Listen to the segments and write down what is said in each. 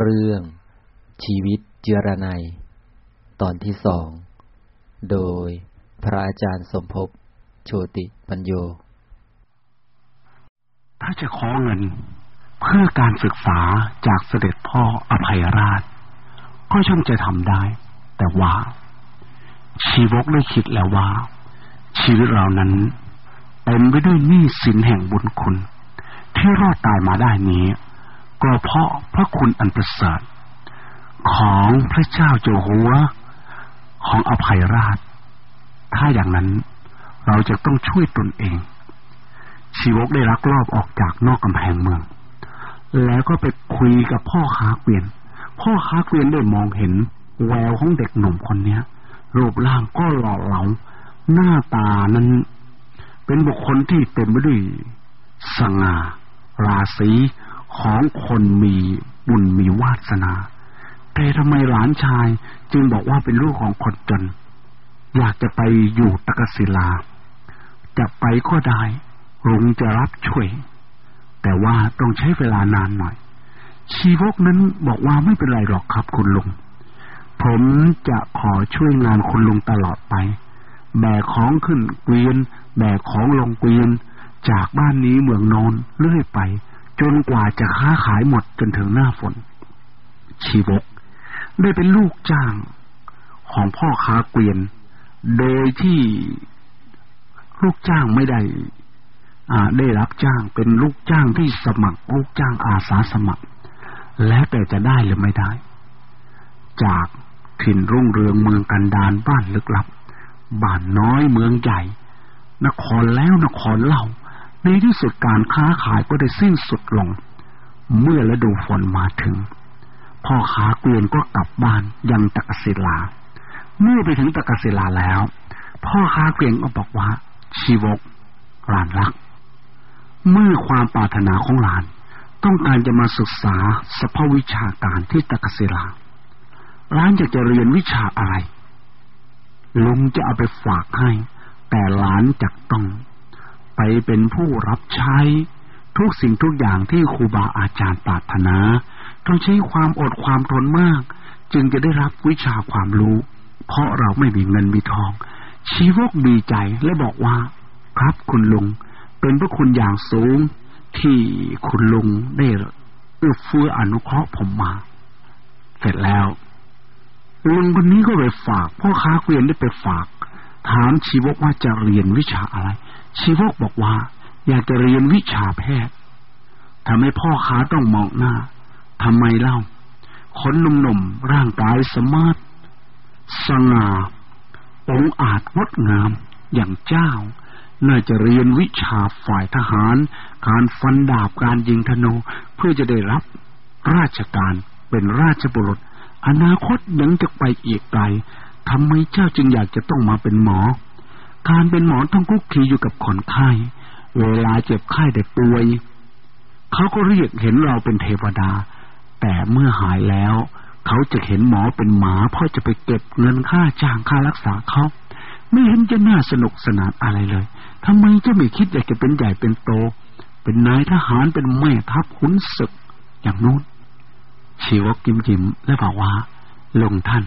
เรื่องชีวิตเจรไนตอนที่สอง โดยพระอาจารย์สมภพโชติปัญโย ถ้าจะขอเงินเพื่อการศึกษาจากเสด็จพ่ออภัยราช ก็ช่างจะทำได้ แต่ว่า ชีวกได้คิดแล้วว่า ชีวิตเรานั้นเต็มไปด้วยหนี้สินแห่งบุญคุณ ที่รอดตายมาได้นี้ ก็เพราะพระคุณอันประเสริฐของพระเจ้าเจ้าหัวของอภัยราช ถ้าอย่างนั้นเราจะต้องช่วยตนเอง ชีวกได้ลักลอบออกจากนอกกำแพงเมือง แล้วก็ไปคุยกับพ่อค้าเกวียน พ่อค้าเกวียนได้มองเห็นแววของเด็กหนุ่มคนเนี้ยรูปร่างก็หล่อเหลา หน้าตานั้น เป็นบุคคลที่เต็มไปด้วยสง่าราศี ของคนมีบุญมีวาสนา แต่ทำไมหลานชายจึงบอกว่าเป็นลูกของคนจน อยากจะไปอยู่ตะกศิลา จะไปก็ได้ลุงจะรับช่วย แต่ว่าต้องใช้เวลานานหน่อย ชีวกนั้นบอกว่าไม่เป็นไรหรอกครับคุณลุง ผมจะขอช่วยงานคุณลุงตลอดไป แบกของขึ้นเกวียน แบกของลงเกวียน จากบ้านนี้เมืองนอนเรื่อยไป จนกว่าจะค้าขายหมดจนถึงหน้าฝน ชีวก ได้เป็นลูกจ้างของพ่อค้าเกวียน โดยที่ลูกจ้างไม่ได้ได้รับจ้างเป็นลูกจ้างที่สมัคร ลูกจ้างอาสาสมัคร แล้วแต่จะได้หรือไม่ได้ จากถิ่นรุ่งเรืองเมืองกันดานบ้านลึกลับ บ้านน้อยเมืองใหญ่ นครแล้วนครเล่า ในที่สุดการค้าขายก็ได้สิ้นสุดลง เมื่อฤดูฝนมาถึง พ่อค้าเกวียนก็กลับบ้านยังตะกศิลา เมื่อไปถึงตะกศิลาแล้ว พ่อค้าเกวียนก็บอกว่า ชีวกหลานรัก เมื่อความปรารถนาของหลาน ต้องการจะมาศึกษาสภาวิชาการที่ตะกศิลาหลานอยากจะเรียนวิชาอะไรลุงจะเอาไปฝากให้ แต่หลานจักต้อง ไปเป็นผู้รับใช้ ทุกสิ่งทุกอย่างที่ครูบาอาจารย์ปรารถนา ต้องใช้ความอดความทนมาก จึงจะได้รับวิชาความรู้ เพราะเราไม่มีเงินมีทอง ชีวกดีใจและบอกว่า ครับคุณลุง เป็นพระคุณอย่างสูง ที่คุณลุงได้เอื้อเฟื้ออนุเคราะห์ผมมา เสร็จแล้วลุงคนนี้ก็ไปฝากพ่อค้าเกวียนได้ไปฝาก ถามชีวกว่าจะเรียนวิชาอะไร ชีวกบอกว่า อยากจะเรียนวิชาแพทย์ทำให้พ่อค้าต้องมองหน้าทำไมเล่าคนหนุ่มๆร่างกายสมาร์ทสง่าองอาจงดงามอย่างเจ้า น่าจะเรียนวิชาฝ่ายทหาร การฟันดาบการยิงธนูเพื่อจะได้รับราชการเป็นราชบุรุษ อนาคตยังจะไปอีกไกลทำไมเจ้าจึงอยากจะต้องมาเป็นหมอ การเป็นหมอต้องคุกคีอยู่กับคนไข้ เวลาเจ็บไข้ได้ป่วย เขาก็เรียกเห็นเราเป็นเทวดา แต่เมื่อหายแล้ว เขาจะเห็นหมอเป็นหมาเพราะจะไปเก็บเงินค่าจ้างค่ารักษาเขา ไม่เห็นจะน่าสนุกสนานอะไรเลยทำไมจะไม่คิดอยากจะเป็นใหญ่เป็นโต เป็นนายทหารเป็นแม่ทัพขุนศึกอย่างนู้นชีวกยิ้มยิ้มและบอกว่าลงท่าน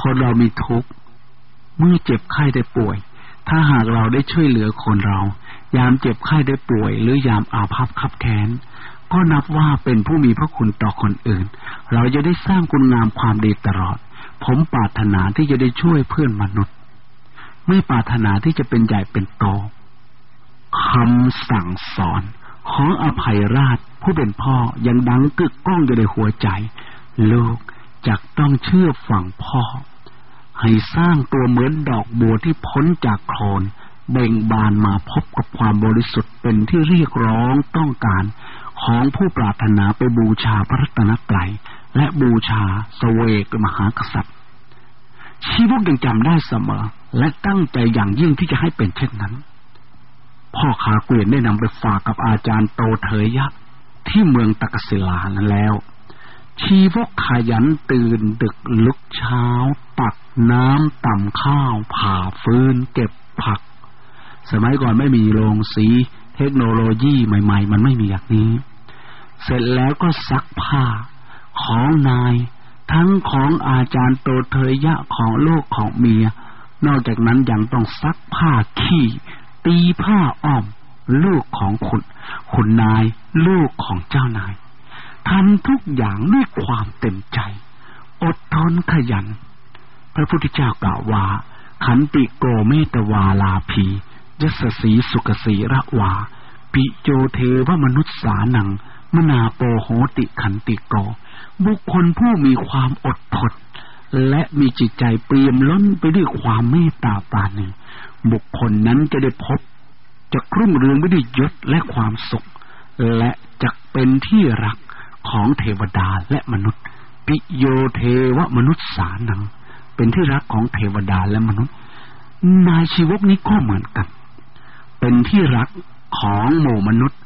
คนเรามีทุกข์ เมื่อเจ็บไข้ได้ป่วย ถ้าหากเราได้ช่วยเหลือคนเรา ยามเจ็บไข้ได้ป่วย หรือยามอาภัพขับแค้นก็นับว่าเป็นผู้มีพระคุณต่อคนอื่น เราจะได้สร้างคุณงามความดีตลอด ผมปรารถนาที่จะได้ช่วยเพื่อนมนุษย์ ไม่ปรารถนาที่จะเป็นใหญ่เป็นโตคำสั่งสอน ของอภัยราชผู้เป็นพ่อยังดังกึกก้องอยู่ในหัวใจ ลูกจักต้องเชื่อฟังพ่อ ให้สร้างตัวเหมือนดอกบัวที่พ้นจากโคลนเบ่งบานมาพบกับความบริสุทธิ์เป็นที่เรียกร้องต้องการของผู้ปรารถนาไปบูชาพระรัตนตรัยและบูชาสเวกมหากษัตริย์ ชีวกยังจำได้เสมอ และตั้งใจอย่างยิ่งที่จะให้เป็นเช่นนั้น พ่อขาเกวียนได้นำไปฝากกับอาจารย์โตเถยยักษ์ที่เมืองตะกศิลานั้นแล้ว ชีวกขยันตื่นดึกลุกเช้าตัก น้ำต่ำข้าวผ่าฟืนเก็บผัก สมัยก่อนไม่มีโรงสี เทคโนโลยีใหม่ ๆ มันไม่มีอย่างนี้ เสร็จแล้วก็ซักผ้าของนาย ทั้งของอาจารย์โตเทยะของโลกของเมีย นอกจากนั้นยังต้องซักผ้าขี้ ตีผ้าอ้อม ลูกของคุณ คุณนาย ลูกของเจ้านายทำทุกอย่างด้วยความเต็มใจ อดทนขยัน พระพุทธเจ้ากล่าวว่า ขันติโกเมตวาลาภียสสีสุกสีระวา ปิโจเทวมนุษย์สานัง มนาโปโหติขันติโก บุคคลผู้มีความอดทนและมีจิตใจเปี่ยมล้นไปด้วยความเมตตาปราณีบุคคลนั้นจะได้พบ จะครุ่งเรืองไปด้วยยศและความสุข และจะเป็นที่รักของเทวดาและมนุษย์ ปิโยเทวมนุษย์สานัง เป็นที่รักของเทวดาและมนุษย์ นายชีวกนี้ก็เหมือนกัน เป็นที่รักของหมู่มนุษย์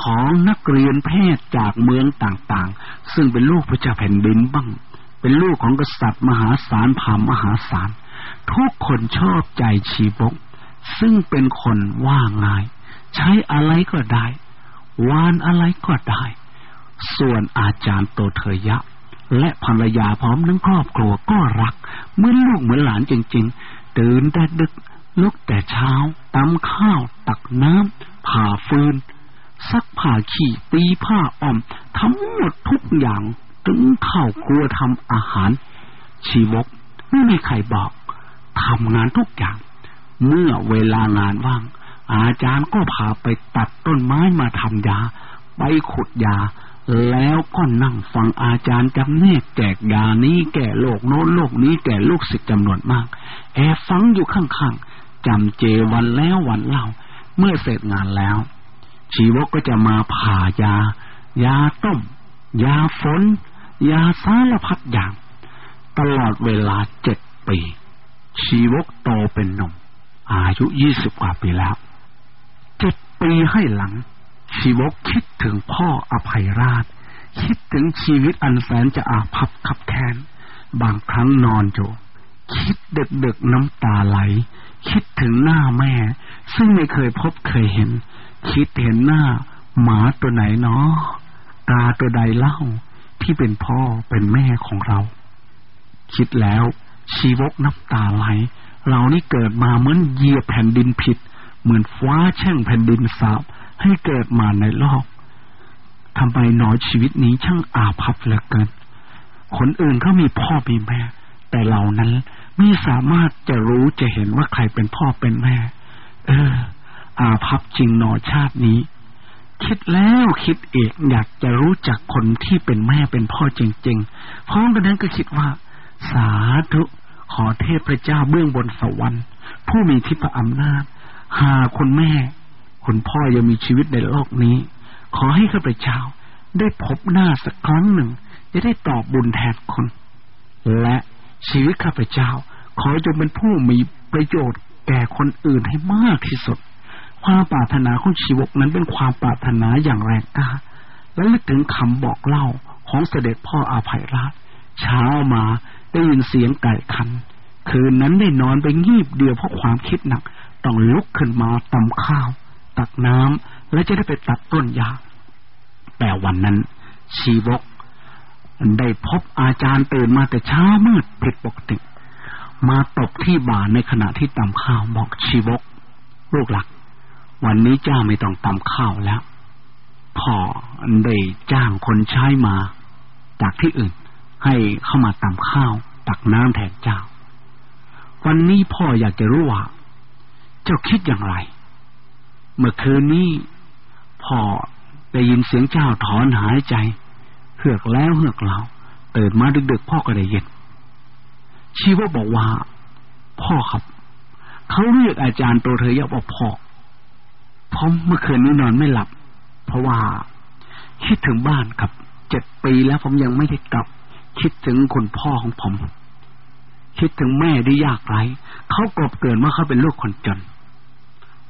ของนักเรียนแพทย์จากเมืองต่างๆ ซึ่งเป็นลูกพระเจ้าแผ่นดินบ้าง เป็นลูกของกษัตริย์มหาศาลพามหาศาล ทุกคนชอบใจชีวก ซึ่งเป็นคนว่าง่าย ใช้อะไรก็ได้ วานอะไรก็ได้ ส่วนอาจารย์โตเทยะ และภรรยาพร้อมทั้งครอบครัวก็รัก เหมือนลูกเหมือนหลานจริง ๆ ตื่นแต่ดึกลุกแต่เช้าตำข้าว ตักน้ำผ่าฟืน ซักผ้าขี้ตีผ้าอ้อมทั้งหมดทุกอย่างถึงข้าวครัวทำอาหาร ชีวกไม่มีใครบอกทำงานทุกอย่าง เมื่อเวลางานว่าง อาจารย์ก็พาไปตัดต้นไม้มาทำยา ไปขุดยา แล้วก็นั่งฟังอาจารย์จำแนกแจกยานี้แก่โลกโน้นโลกนี้แก่ลูกศิษย์จำนวนมาก แอบฟังอยู่ข้างๆจำเจวันแล้ววันเล่า เมื่อเสร็จงานแล้ว ชีวกก็จะมาผ่ายา ยาต้ม ยาฝน ยาสารพัดอย่าง ตลอดเวลาเจ็ดปี ชีวกโตเป็นหนุ่ม อายุยี่สิบกว่าปีแล้ว เจ็ดปีให้หลัง ชีวกคิดถึงพ่ออภัยราช คิดถึงชีวิตอันแสนจะอาภัพขับแค้นบางครั้งนอนอยู่คิดเด็กๆน้ำตาไหล คิดถึงหน้าแม่ ซึ่งไม่เคยพบเคยเห็น คิดเห็นหน้า หมาตัวไหนเนาะกาตัวใดเล่าที่เป็นพ่อเป็นแม่ของเรา คิดแล้วชีวกน้ำตาไหล เรานี่เกิดมาเหมือนเหยียบแผ่นดินผิด เหมือนฟ้าแช่งแผ่นดินสาบ ให้เกิดมาในโลกทำไมหนอชีวิตนี้ช่างอาภัพเหลือเกิน คนอื่นเขามีพ่อมีแม่ แต่เรานั้นไม่สามารถจะรู้จะเห็นว่าใครเป็นพ่อเป็นแม่ เออ อาภัพจริงหนอชาตินี้ คิดแล้วคิดเอกอยากจะรู้จักคนที่เป็นแม่เป็นพ่อจริงๆพร้อมกันนั้นก็คิดว่า สาธุขอเทพเจ้าเบื้องบนสวรรค์ ผู้มีทิพย์อำนาจ หาคนแม่ คุณพ่อยังมีชีวิตในโลกนี้ ขอให้ข้าพเจ้าได้พบหน้าสักครั้งหนึ่ง จะได้ตอบบุญแทนคนและชีวิตข้าพเจ้า ขอจงเป็นผู้มีประโยชน์แก่คนอื่นให้มากที่สุด ความปรารถนาของชีวกนั้นเป็นความปรารถนาอย่างแรงกล้า และลึกถึงคำบอกเล่าของเสด็จพ่ออาภัยราช เช้ามาได้ยินเสียงไก่คัน คืนนั้นได้นอนไปงีบเดียวเพราะความคิดหนัก ต้องลุกขึ้นมาตำข้าว ตักน้ำและจะได้ไปตัดต้นยาแต่วันนั้น ชีวก ได้พบอาจารย์ตื่นมาแต่เช้ามืดผิดปกติ มาตบที่บ่าในขณะที่ตำข้าวบอกชีวก ลูกหลัก วันนี้เจ้าไม่ต้องตำข้าวแล้วพ่อได้จ้างคนใช้มา จากที่อื่น ให้เข้ามาตำข้าว ตักน้ำแทนเจ้า วันนี้พ่ออยากจะรู้ว่า เจ้าคิดอย่างไร เมื่อคืนนี้พ่อได้ยินเสียงเจ้าถอนหายใจ เหือกแล้วเหือกเล่าตื่นมาดึกๆพ่อก็ได้ยินชีวะบอกว่า พ่อครับเขาเรียกอาจารย์โตเธอยว่าพ่อผมเมื่อคืนนี้นอนไม่หลับ เพราะว่าคิดถึงบ้านครับเจ็ดปีแล้วผมยังไม่ได้กลับ คิดถึงคนพ่อของผม คิดถึงแม่ที่ยากไร้เขากบเกิดเมื่อเขาเป็นลูกคนจน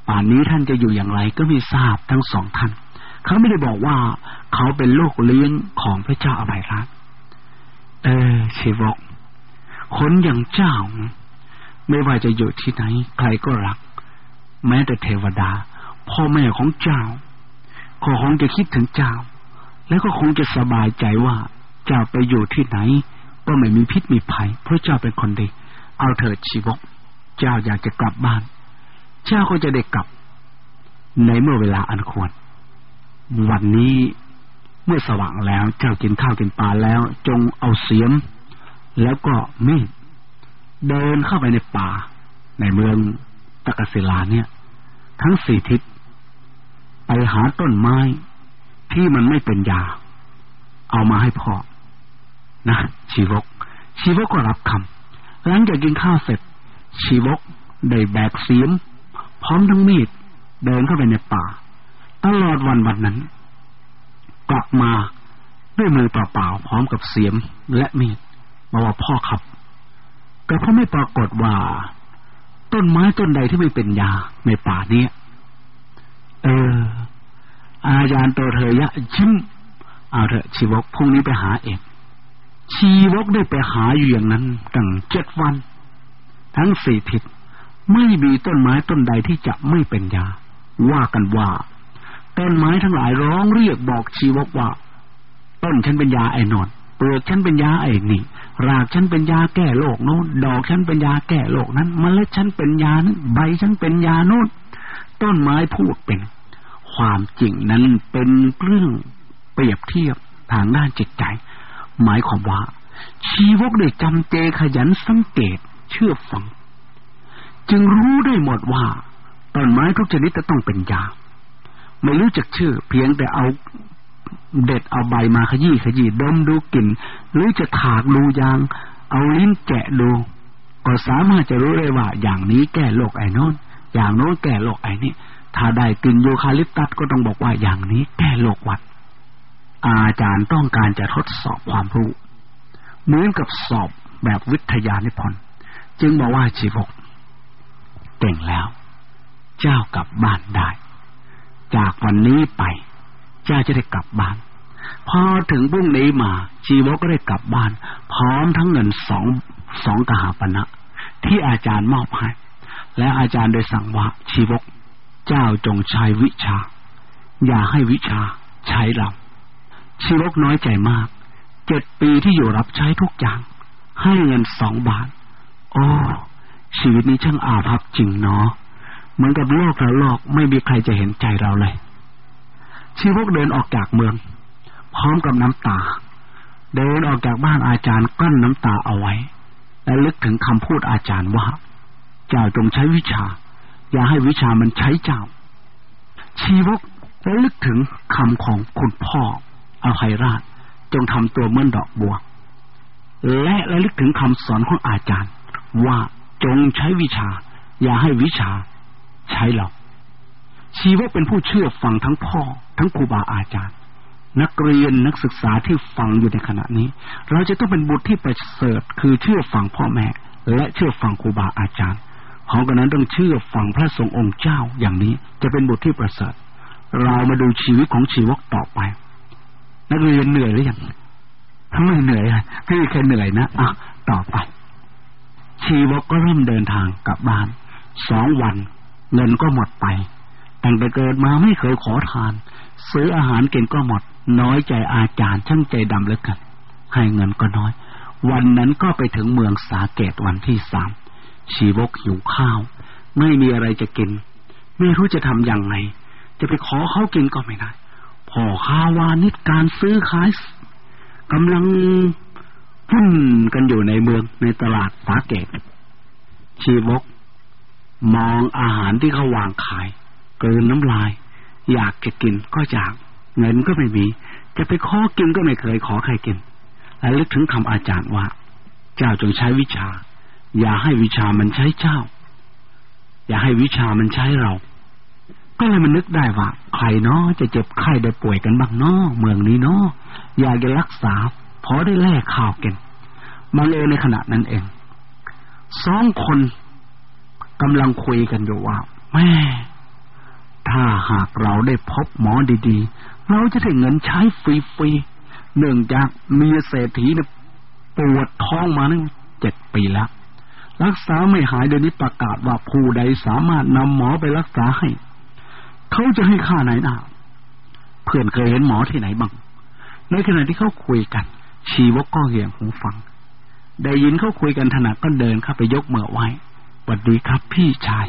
ป่านนี้ท่านจะอยู่อย่างไรก็ไม่ทราบทั้งสองท่าน เขาไม่ได้บอกว่าเขาเป็นลูกเลี้ยงของพระเจ้าอภัยรัตเออชีวกคนอย่างเจ้า ไม่ว่าจะอยู่ที่ไหน ใครก็รัก แม้แต่เทวดา พ่อแม่ของเจ้าก็คงจะคิดถึงเจ้า แล้วก็คงจะสบายใจว่าเจ้าไปอยู่ที่ไหน ก็ไม่มีพิษมีภัยเพราะเจ้าเป็นคนดี เอาเถิดชีวก เจ้าอยากจะกลับบ้าน เจ้าก็จะได้กลับ ในเมื่อเวลาอันควร วันนี้เมื่อสว่างแล้ว เจ้ากินข้าวกินปลาแล้ว จงเอาเสียม แล้วก็มีดเดินเข้าไปในป่า ในเมืองตะกศิลาเนี่ย ทั้งสี่ทิศไปหาต้นไม้ที่มันไม่เป็นยา เอามาให้พ่อนะชีวก ชีวกก็รับคำหลังจากกินข้าวเสร็จ ชีวกได้แบกเสียม พร้อมทั้งมีดเดินเข้าไปในป่า ตลอดวันวันนั้น กลับมาด้วยมือเปล่าๆพร้อมกับเสียมและมีดมาว่าพ่อครับ แต่เขาไม่ปรากฏว่า ต้นไม้ต้นใดที่ไม่เป็นยาในป่านี้เออ อาจารย์โตเธอยะชิมเอาเถอะชีวกพรุ่งนี้ไปหาเองชีวกได้ไปหาอยู่อย่างนั้นตั้งเจ็ดวัน ทั้งสี่ทิศ ไม่มีต้นไม้ต้นใดที่จะไม่เป็นยา ว่ากันว่า ต้นไม้ทั้งหลายร้องเรียกบอกชีวกว่า ต้นฉันเป็นยาไอ้นอนเปลือกฉันเป็นยาไอ้นี่ รากฉันเป็นยาแก้โรคโน้น ดอกฉันเป็นยาแก้โรคนั้นมเมล็ดฉันเป็นยานั้นใบฉันเป็นยาโน้น ต้นไม้พูดเป็น ความจริงนั้นเป็นเรื่องเปรียบเทียบทางด้านจิตใจ หมายความว่า ชีวกได้จำเจขยันสังเกต เชื่อฟัง จึงรู้ได้หมดว่าต้นไม้ทุกชนิดจะต้องเป็นยา ไม่รู้จักชื่อ เพียงแต่เอาเด็ดเอาใบมาขยี้ขยี้ดมดูกลิ่น หรือจะถากดูยาง เอาลิ้นแกะดู ก็สามารถจะรู้ได้ว่า อย่างนี้แก้โรคไอ้นอนอย่างโน้นแก้โรคไอ้นี่ถ้าได้กลิ่นโยคาลิปตัสก็ต้องบอกว่าอย่างนี้แก้โรควัด อาจารย์ต้องการจะทดสอบความรู้ เหมือนกับสอบแบบวิทยานิพนธ์จึงบอกว่าชีวก เก่งแล้ว เจ้ากลับบ้านได้ จากวันนี้ไป เจ้าจะได้กลับบ้าน พอถึงพรุ่งนี้มา ชีวกก็ได้กลับบ้าน พร้อมทั้งเงินสองสองกหาปณะที่อาจารย์มอบให้และอาจารย์โดยสั่งว่าชีวก เจ้าจงใช้วิชา อย่าให้วิชาใช้เราชีวกน้อยใจมากเจ็ดปีที่อยู่รับใช้ทุกอย่าง ให้เงินสองบาท โอ้ ชีวิตนี้ช่างอาภัพจริงเนาะเหมือนกับโลกล้วโลกไม่มีใครจะเห็นใจเราเลย ชีวกเดินออกจากเมือง พร้อมกับน้ำตา เดินออกจากบ้านอาจารย์กั้นน้ำตาเอาไว้ และลึกถึงคำพูดอาจารย์ว่า เจ้าจงใช้วิชา อย่าให้วิชามันใช้เจ้า ชีวกและลึกถึงคำของคุณพ่ออภัยราช จงทำตัวเหมือนดอกบัวและระลึกถึงคำสอนของอาจารย์ ว่า จงใช้วิชา อย่าให้วิชา ใช้เราชีวะเป็นผู้เชื่อฟังทั้งพ่อ ทั้งครูบาอาจารย์ นักเรียนนักศึกษาที่ฟังอยู่ในขณะนี้ เราจะต้องเป็นบุตรที่ประเสริฐคือเชื่อฟังพ่อแม่ และเชื่อฟังครูบาอาจารย์ของกันนั้นต้องเชื่อฟังพระสงฆ์องค์เจ้าอย่างนี้ จะเป็นบุตรที่ประเสริฐเรามาดูชีวิตของชีวกต่อไป นักเรียนเหนื่อยหรือยังทำไมเหนื่อยพี่แค่เหนื่อยนะอะต่อไป ชีวกก็เริ่มเดินทางกลับบ้านสองวัน เงินก็หมดไป ตั้งแต่เกิดมาไม่เคยขอทาน ซื้ออาหารก่งก็หมด น้อยใจอาจารย์ช่างใจดำเหลือเกินให้เงินก็น้อย วันนั้นก็ไปถึงเมืองสาเกตวันที่สามชีวกหิวข้าว ไม่มีอะไรจะกิน ไม่รู้จะทำอย่างไงจะไปขอเขากินก็ไม่ได้พ่อค้าวานิชการซื้อขายกำลัง พุ่นกันอยู่ในเมืองในตลาดสาเกตชีวก มองอาหารที่เขาวางขาย เกลืนน้ำลาย อยากจะกินก็อยาก เงินก็ไม่มี จะไปขอกินก็ไม่เคยขอใครกินและลึกถึงคำอาจารย์ว่า เจ้าจงใช้วิชา อย่าให้วิชามันใช้เจ้า อย่าให้วิชามันใช้เรา ก็เลยมันนึกได้ว่า ใครเนาะจะเจ็บไข้ได้ป่วยกันบ้างเนาะเมืองนี้เนาะอยากจะรักษา พอได้แลกข้าวกันมาเลยในขณะนั้นเองสองคนกำลังคุยกันอยู่ว่าแม่ถ้าหากเราได้พบหมอดีๆ เราจะได้เงินใช้ฟรีๆเนื่องจากมีเศรษฐีเนี่ยปวดท้องมาตั้งเจ็ดปีแล้ว รักษาไม่หายเดี๋ยวนี้ประกาศว่าผู้ใดสามารถนำหมอไปรักษาให้ เขาจะให้ค่าไหนนาเพื่อนเคยเห็นหมอที่ไหนบ้างในขณะที่เขาคุยกัน ชีวกก็เหี่ยงหูฟัง ได้ยินเขาคุยกันถนัดก็เดินเข้าไปยกมือไหว้สวัสดีครับพี่ชาย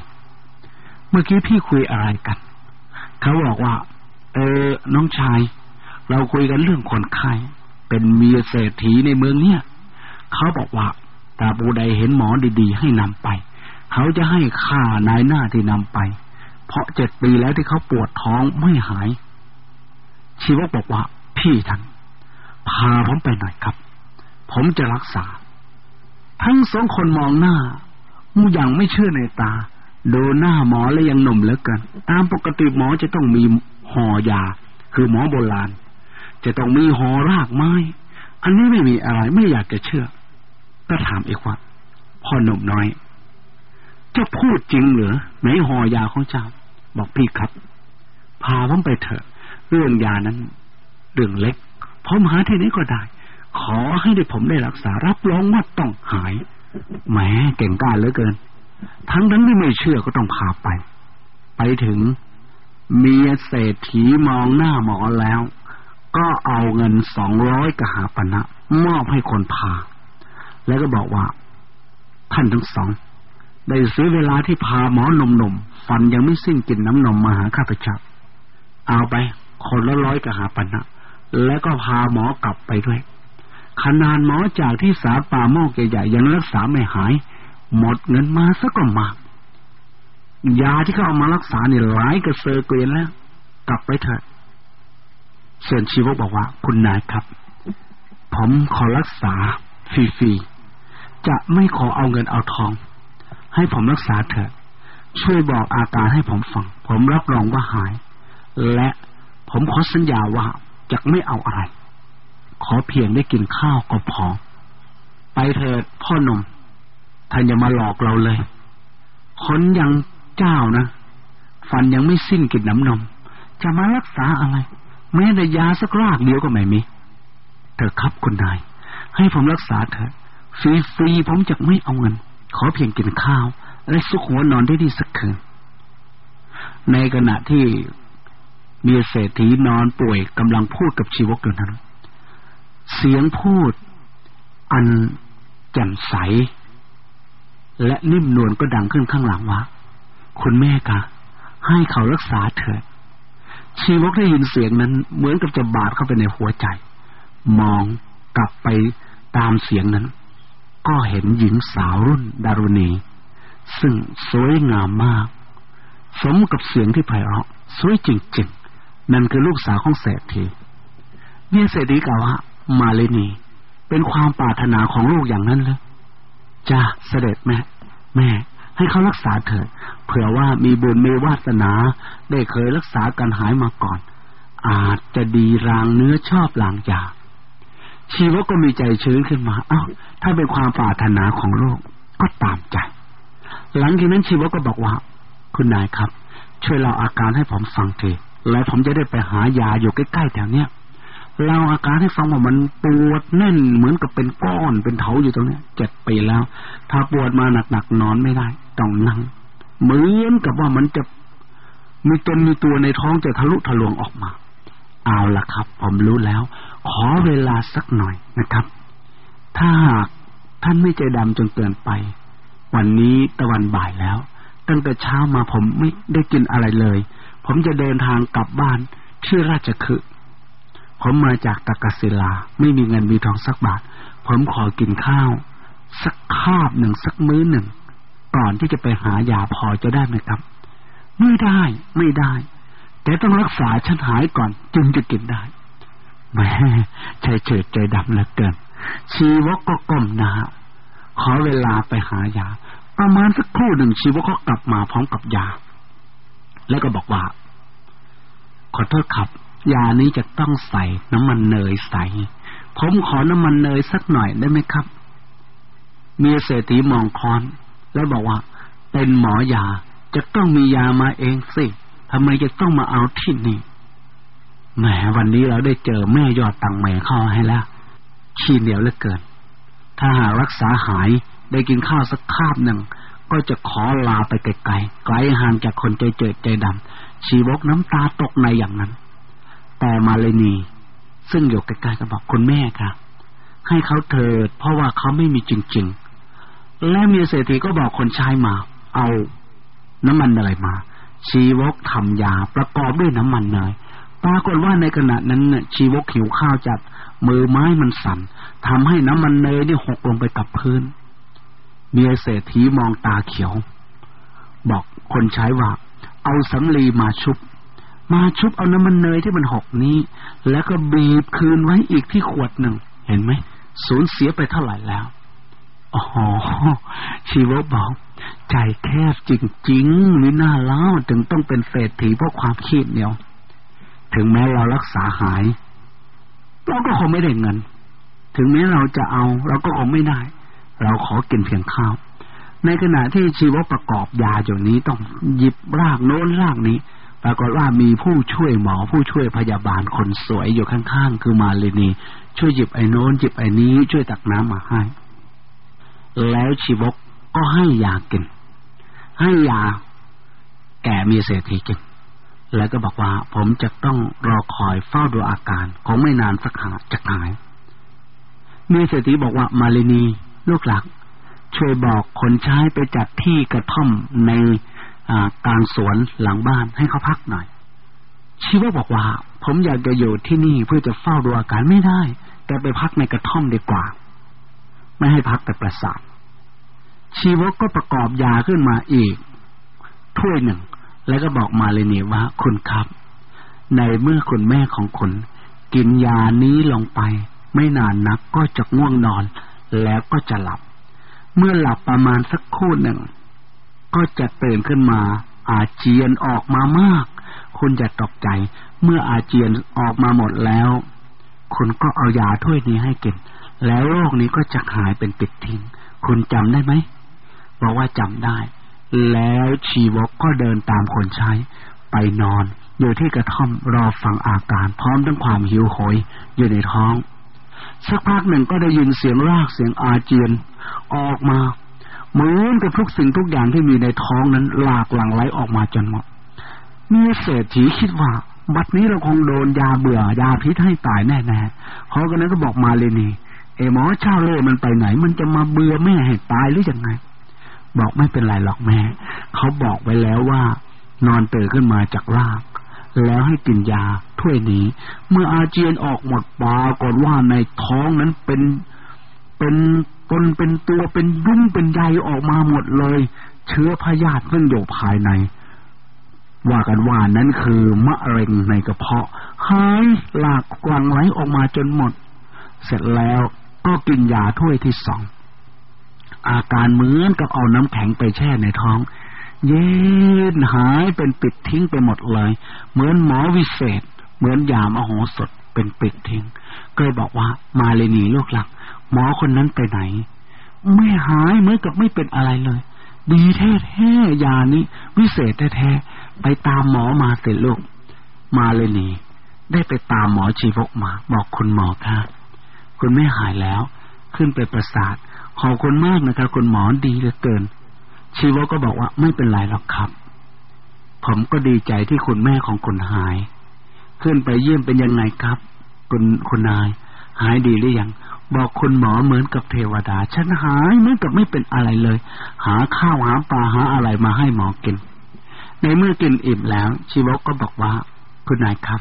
เมื่อกี้พี่คุยอะไรกัน เขาบอกว่า เออ น้องชาย เราคุยกันเรื่องคนไข้ เป็นเมียเศรษฐีในเมืองเนี่ย เขาบอกว่าตาบูใดเห็นหมอดีๆ ให้นำไป เขาจะให้ค่านายหน้าที่นำไป เพราะเจ็ดปีแล้วที่เขาปวดท้องไม่หาย ชีวกบอกว่า พี่ท่าน พาผมไปหน่อยครับ ผมจะรักษา ทั้งสองคนมองหน้ามูอย่างไม่เชื่อในตา ดูหน้าหมอแล้วยังหนุ่มเหลือเกินตามปกติหมอจะต้องมีห่อยา คือหมอโบราณ จะต้องมีห่อรากไม้ อันนี้ไม่มีอะไรไม่อยากจะเชื่อ ก็ถามอีกว่าพ่อหนุ่มน้อยจะพูดจริงเหรือไหนห่อยาของเจ้า บอกพี่ครับ พาผมไปเถอะ เรื่องยานั้น เรื่องเล็ก ผมหาที่นี้ก็ได้ ขอให้ได้ผมได้รักษารับรองว่าต้องหายแหมเก่งกาเหลือเกิน ทั้งนั้นที่ไม่เชื่อก็ต้องพาไป ไปถึงเมียเศรษฐีมองหน้าหมอแล้ว ก็เอาเงินสองร้อยกหาปณะมอบให้คนพา แล้วก็บอกว่าท่านทั้งสอง ได้เสียเวลาที่พาหมอหนุ่มๆฟันยังไม่สิ้นกินน้ำนมมาหาข้าพเจ้าเอาไป คนละร้อยกหาปณะ แล้วก็พาหมอกลับไปด้วย ขนาดหมอจากที่สาป่าโมกใหญ่ๆยังรักษาไม่หาย หมดเงินมาสักก็มาก ยาที่เขาเอามารักษาเนี่ยหลายกระเซอเกวียนแล้ว กลับไปเถอะเส่วนชีวกบอกว่า คุณนายครับ ผมขอรักษาฟรีๆจะไม่ขอเอาเงินเอาทอง ให้ผมรักษาเถอะ ช่วยบอกอาการให้ผมฟัง ผมรับรองว่าหาย และผมขอสัญญาว่า จะไม่เอาอะไร ขอเพียงได้กินข้าวก็พอ ไปเถิดพ่อหนุ่มท่านอย่ามาหลอกเราเลยคนยังเจ้านะฟันยังไม่สิ้นกินน้ำนม จะมารักษาอะไร แม้แต่ยาสักรากเดียวก็ไม่มีเถอครับคุณนาย ให้ผมรักษาเถอะฟรีๆผมจะไม่เอาเงิน ขอเพียงกินข้าว และสุขหัวนอนได้ดีสักคืนในขณะที่ มีเศรษฐีนอนป่วยกำลังพูดกับชีวกอยู่นั้น เสียงพูด อันแจ่มใส และนิ่มนวลก็ดังขึ้นข้างหลังว่าคุณแม่คะให้เขารักษาเถิดชีวกได้ยินเสียงนั้น เหมือนกับจะบาดเข้าไปในหัวใจ มองกลับไปตามเสียงนั้น ก็เห็นหญิงสาวรุ่นดารุณี ซึ่งสวยงามมาก สมกับเสียงที่ไพเราะสวยจริงๆ นั่นคือลูกสาวของเศรษฐีเนี่ยเศรษฐีกล่าวว่ามาเลนี เป็นความปรารถนาของลูกอย่างนั้นเลยจ้าเสด็จแม่ แม่ ให้เขารักษาเถิดเผื่อว่ามีบุญมีวาสนา ได้เคยรักษากันหายมาก่อน อาจจะดีรางเนื้อชอบหลางยาชีวก็มีใจชื้นขึ้นมา เอา้า ถ้าเป็นความปรารถนาของโลกก็ตามใจ หลังจากนั้นชีวก็บอกว่า คุณนายครับ ช่วยเล่าอาการให้ผมฟังที แล้วผมจะได้ไปหายาอยู่ใกล้ๆแถวเนี้ยเล่าอาการให้ฟังว่ามันปวดแน่นเหมือนกับเป็นก้อนเป็นเถาอยู่ตรงนี้เจ็ดปีแล้ว ถ้าปวดมาหนักๆนอนไม่ได้ต้องนั่งเหมือนกับว่ามันจะมีตนมีตัวในท้องจะทะลุทะลวงออกมา เอาละครับ ผมรู้แล้ว ขอเวลาสักหน่อยนะครับ ถ้าหากท่านไม่ใจดำจนเกินไป วันนี้ตะวันบ่ายแล้ว ตั้งแต่เช้ามาผมไม่ได้กินอะไรเลย ผมจะเดินทางกลับบ้านที่ราชคฤห์ผมมาจากตะกศิลา ไม่มีเงินมีทองสักบาท ผมขอกินข้าว สักคาบหนึ่งสักมื้อหนึ่ง ก่อนที่จะไปหายาพอจะได้ไหมครับ ไม่ได้ไม่ได้ แต่ต้องรักษาฉันหายก่อน จึงจะกินได้แหมใจเฉิดใจดำเหลือเกิน ชีวกก็ก้มหน้าขอเวลาไปหายา ประมาณสักครู่หนึ่งชีวกก็กลับมาพร้อมกับยา แล้วก็บอกว่า ขอโทษครับ ยานี้จะต้องใส่น้ำมันเนยใส่ ผมขอน้ำมันเนยสักหน่อยได้ไหมครับ เมียเศรษฐีมองคอน แล้วบอกว่า เป็นหมอยาจะต้องมียามาเองสิทำไมจะต้องมาเอาที่นี่แหมวันนี้เราได้เจอแม่ยอดตังใหม่เข้าให้แล้วขี้เหนียวเหลือเกิน ถ้าหารักษาหายได้กินข้าวสักคาบหนึ่ง ก็จะขอลาไปไกลๆไกลห่างจากคนใจเจิดใจดำชีวกน้ำตาตกในอย่างนั้น แต่มาเลนีซึ่งอยู่ใกล้ๆก็บอกคุณแม่ครับให้เขาเถิด เพราะว่าเขาไม่มีจริง ๆ และเมียเศรษฐีก็บอกคนใช้มา เอาน้ำมันอะไรมา ชีวกทำยาประกอบด้วยน้ำมันเนยปรากฏว่าในขณะนั้นชีวกหิวข้าวจัดมือไม้มันสั่นทำให้น้ำมันเนยนี่หกลงไปกับพื้น มียเศรษฐีมองตาเขียว บอกคนใช้ว่า เอาสำลีมาชุบ มาชุบเอาน้ำมันเนยที่มันหกนี้ แล้วก็บีบคืนไว้อีกที่ขวดหนึ่ง เห็นไหมสูญเสียไปเท่าไหร่แล้วอ๋อชีวบอกใจแคบจริงๆนี่น่าเล่าถึงต้องเป็นเศรษฐีเพราะความคิดเนี่ยถึงแม้เรารักษาหาย เราก็คงไม่ได้เงิน ถึงแม้เราจะเอา เราก็คงไม่ได้ เราขอกินเพียงข้าว ในขณะที่ชีวประกอบยาอย่านี้ต้องหยิบรากโน้นรากนี้ปรากฏว่ามีผู้ช่วยหมอผู้ช่วยพยาบาลคนสวยอยู่ข้างๆ คือมาเลนีช่วยหยิบไอ้โน้นหยิบไอ้นี้ ช่วยตักน้ำมาให้ แล้วชีวกก็ให้ยากิน ให้ยาแก่มีเศรษฐีกิน แล้วก็บอกว่าผมจะต้องรอคอยเฝ้าดูอาการของไม่นานสักหาจะหายเมีเศรษฐีบอกว่ามาเลนี ลูกหลัก ช่วยบอกคนใช้ไปจัดที่กระท่อมในกลางสวนหลังบ้านให้เขาพักหน่อย ชีวะบอกว่า ผมอยากจะอยู่ที่นี่เพื่อจะเฝ้าดูอาการไม่ได้ แต่ไปพักในกระท่อมดีกว่า ไม่ให้พักแต่ประสาทชีวะก็ประกอบยาขึ้นมาอีก ถ้วยหนึ่ง แล้วก็บอกมาเลยนี่ว่าคุณครับ ในเมื่อคุณแม่ของคุณกินยานี้ลงไป ไม่นานนักก็จะง่วงนอน แล้วก็จะหลับ เมื่อหลับประมาณสักครู่หนึ่ง ก็จะตื่นขึ้นมา อาเจียนออกมามาก คุณจะตกใจ เมื่ออาเจียนออกมาหมดแล้ว คุณก็เอายาถ้วยนี้ให้กิน แล้วโรคนี้ก็จะหายเป็นปิดทิ้ง คุณจำได้ไหมบอกว่าจำได้ แล้วชีวกก็เดินตามคนใช้ ไปนอนอยู่ที่กระท่อมรอฟังอาการ พร้อมทั้งความหิวโหยอยู่ในท้อง สักพักหนึ่งก็ได้ยินเสียงรากเสียงอาเจียน ออกมา เหมือนกับทุกสิ่งทุกอย่างที่มีในท้องนั้นหลากหลั่งไหลออกมาจนหมดมีเศรษฐีคิดว่า บัดนี้เราคงโดนยาเบื่อยาพิษให้ตายแน่ๆเพรากันนั้นก็บอกมาเลยนี่เอหมอเช่าเล่มันไปไหน มันจะมาเบื่อแม่ให้ตายหรือยังไง บอกไม่เป็นไรหรอกแม่ เขาบอกไว้แล้วว่านอนตื่นขึ้นมาจากลาก แล้วให้กินยาถ้วยนี้ เมื่ออาเจียนออกหมดปากฏว่าในท้องนั้นเป็นเป็นตนเป็นตัวเป็นยุ่งเป็นใยออกมาหมดเลย เชื้อพยาธิซึ่งอยู่ภายใน ว่ากันว่านั้นคือมะเร็งในกระเพาะหายหลากกลังไหลออกมาจนหมด เสร็จแล้วก็กินยาถ้วยที่สองอาการเหมือนกับเอาน้ำแข็งไปแช่ในท้อง ย็นหายเป็นปิดทิ้งไปหมดเลย เหมือนหมอวิเศษ เหมือนยามอโหสถเป็นปิดทิ้งก็เลยบอกว่ามาเลยหนีลูกหลัก หมอคนนั้นไปไหน ไม่หายเหมือนกับไม่เป็นอะไรเลย ดีแท้แท้ยานี้ วิเศษแท้แท้ไปตามหมอมาเสร็จลูก มาเลยหนีได้ไปตามหมอชีวกมา บอกคุณหมอค่ะคุณไม่หายแล้ว ขึ้นไปประสาทขอบคุณมากนะครับคุณหมอดีเหลือเกิน ชีวก็บอกว่าไม่เป็นไรหรอกครับ ผมก็ดีใจที่คุณแม่ของคุณหาย ขึ้นไปเยี่ยมเป็นยังไงครับ คุณคุณนาย หายดีหรือยัง บอกคุณหมอเหมือนกับเทวดา ฉันหายเหมือนกับไม่เป็นอะไรเลย หาข้าวหาปลาหาอะไรมาให้หมอกิน ในเมื่อกินอิ่มแล้ว ชีวกก็บอกว่า คุณนายครับ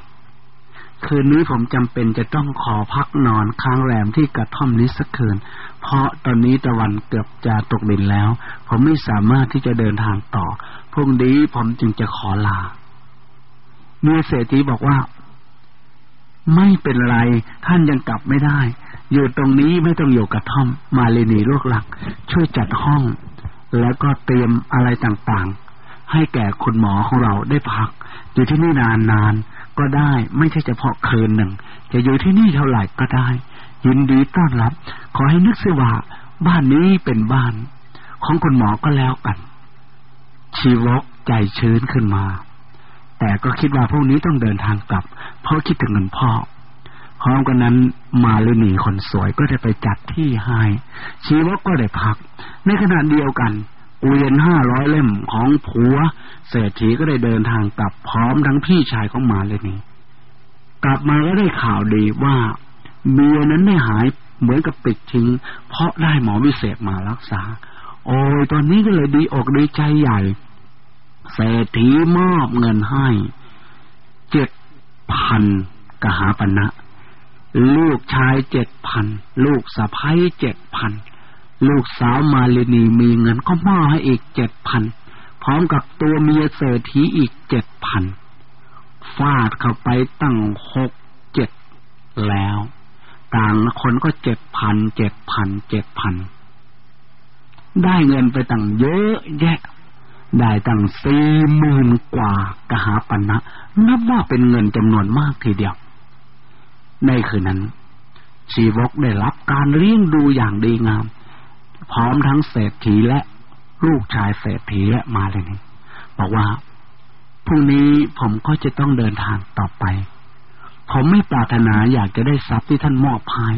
คืนนี้ผมจำเป็นจะต้องขอพักนอนค้างแรมที่กระท่อมนี้สักคืน เพราะตอนนี้ตะวันเกือบจะตกดินแล้ว ผมไม่สามารถที่จะเดินทางต่อพรุ่งนี้ผมจึงจะขอลา เมื่อเศรษฐีบอกว่า ไม่เป็นไร ท่านยังกลับไม่ได้ อยู่ตรงนี้ไม่ต้องอยู่กระท่อม มาเลนีลูกหลัก ช่วยจัดห้อง แล้วก็เตรียมอะไรต่างๆ ให้แก่คุณหมอของเราได้พัก อยู่ที่นี่นานๆก็ได้ ไม่ใช่เฉพาะคืนหนึ่ง จะอยู่ที่นี่เท่าไหร่ก็ได้ ยินดีต้อนรับ ขอให้นึกเสียว่า บ้านนี้เป็นบ้าน ของคุณหมอก็แล้วกัน ชีวกใจชื้นขึ้นมา แต่ก็คิดว่าพวกนี้ต้องเดินทางกลับ เพราะคิดถึงเงินพ่อพร้อมกันนั้นมาลือหนีคนสวยก็ได้ไปจัดที่ให้ชีวกก็ได้พัก ในขณะเดียวกันเวียนห้าร้อยเล่มของผัว เศรษฐีก็ได้เดินทางกลับพร้อมทั้งพี่ชายของมาเลยนี่กลับมาก็ได้ข่าวดีว่า เบียนั้นได้หายเหมือนกับปิดทิ้ง เพราะได้หมอวิเศษมารักษา โอ้ยตอนนี้ก็เลยดีอกดีใจใหญ่เศรษฐีมอบเงินให้เจ็ดพันกหาปณะลูกชายเจ็ดพันลูกสะพ้ยเจ็ดพันลูกสาวมาเลนีมีเงินก็มอบให้อีกเจ็ดพันพร้อมกับตัวเมียเศรษฐีอีกเจ็ดพันฟาดเข้าไปตั้งหกเจ็ดแล้ว ต่างคนก็เจ็ดพันเจ็ดพันเจ็ดพันได้เงินไปตั้งเยอะแยะ ได้ตั้งสี่หมื่นกว่ากหาปณะนับว่าเป็นเงินจำนวนมากทีเดียว ในคืนนั้นชีวกได้รับการเลี้ยงดูอย่างดีงาม พร้อมทั้งเศรษฐีและลูกชายเศรษฐีและมาเลยนี่บอกว่าพรุ่งนี้ผมก็จะต้องเดินทางต่อไป ผมไม่ปรารถนาอยากจะได้ทรัพย์ที่ท่านมอบให้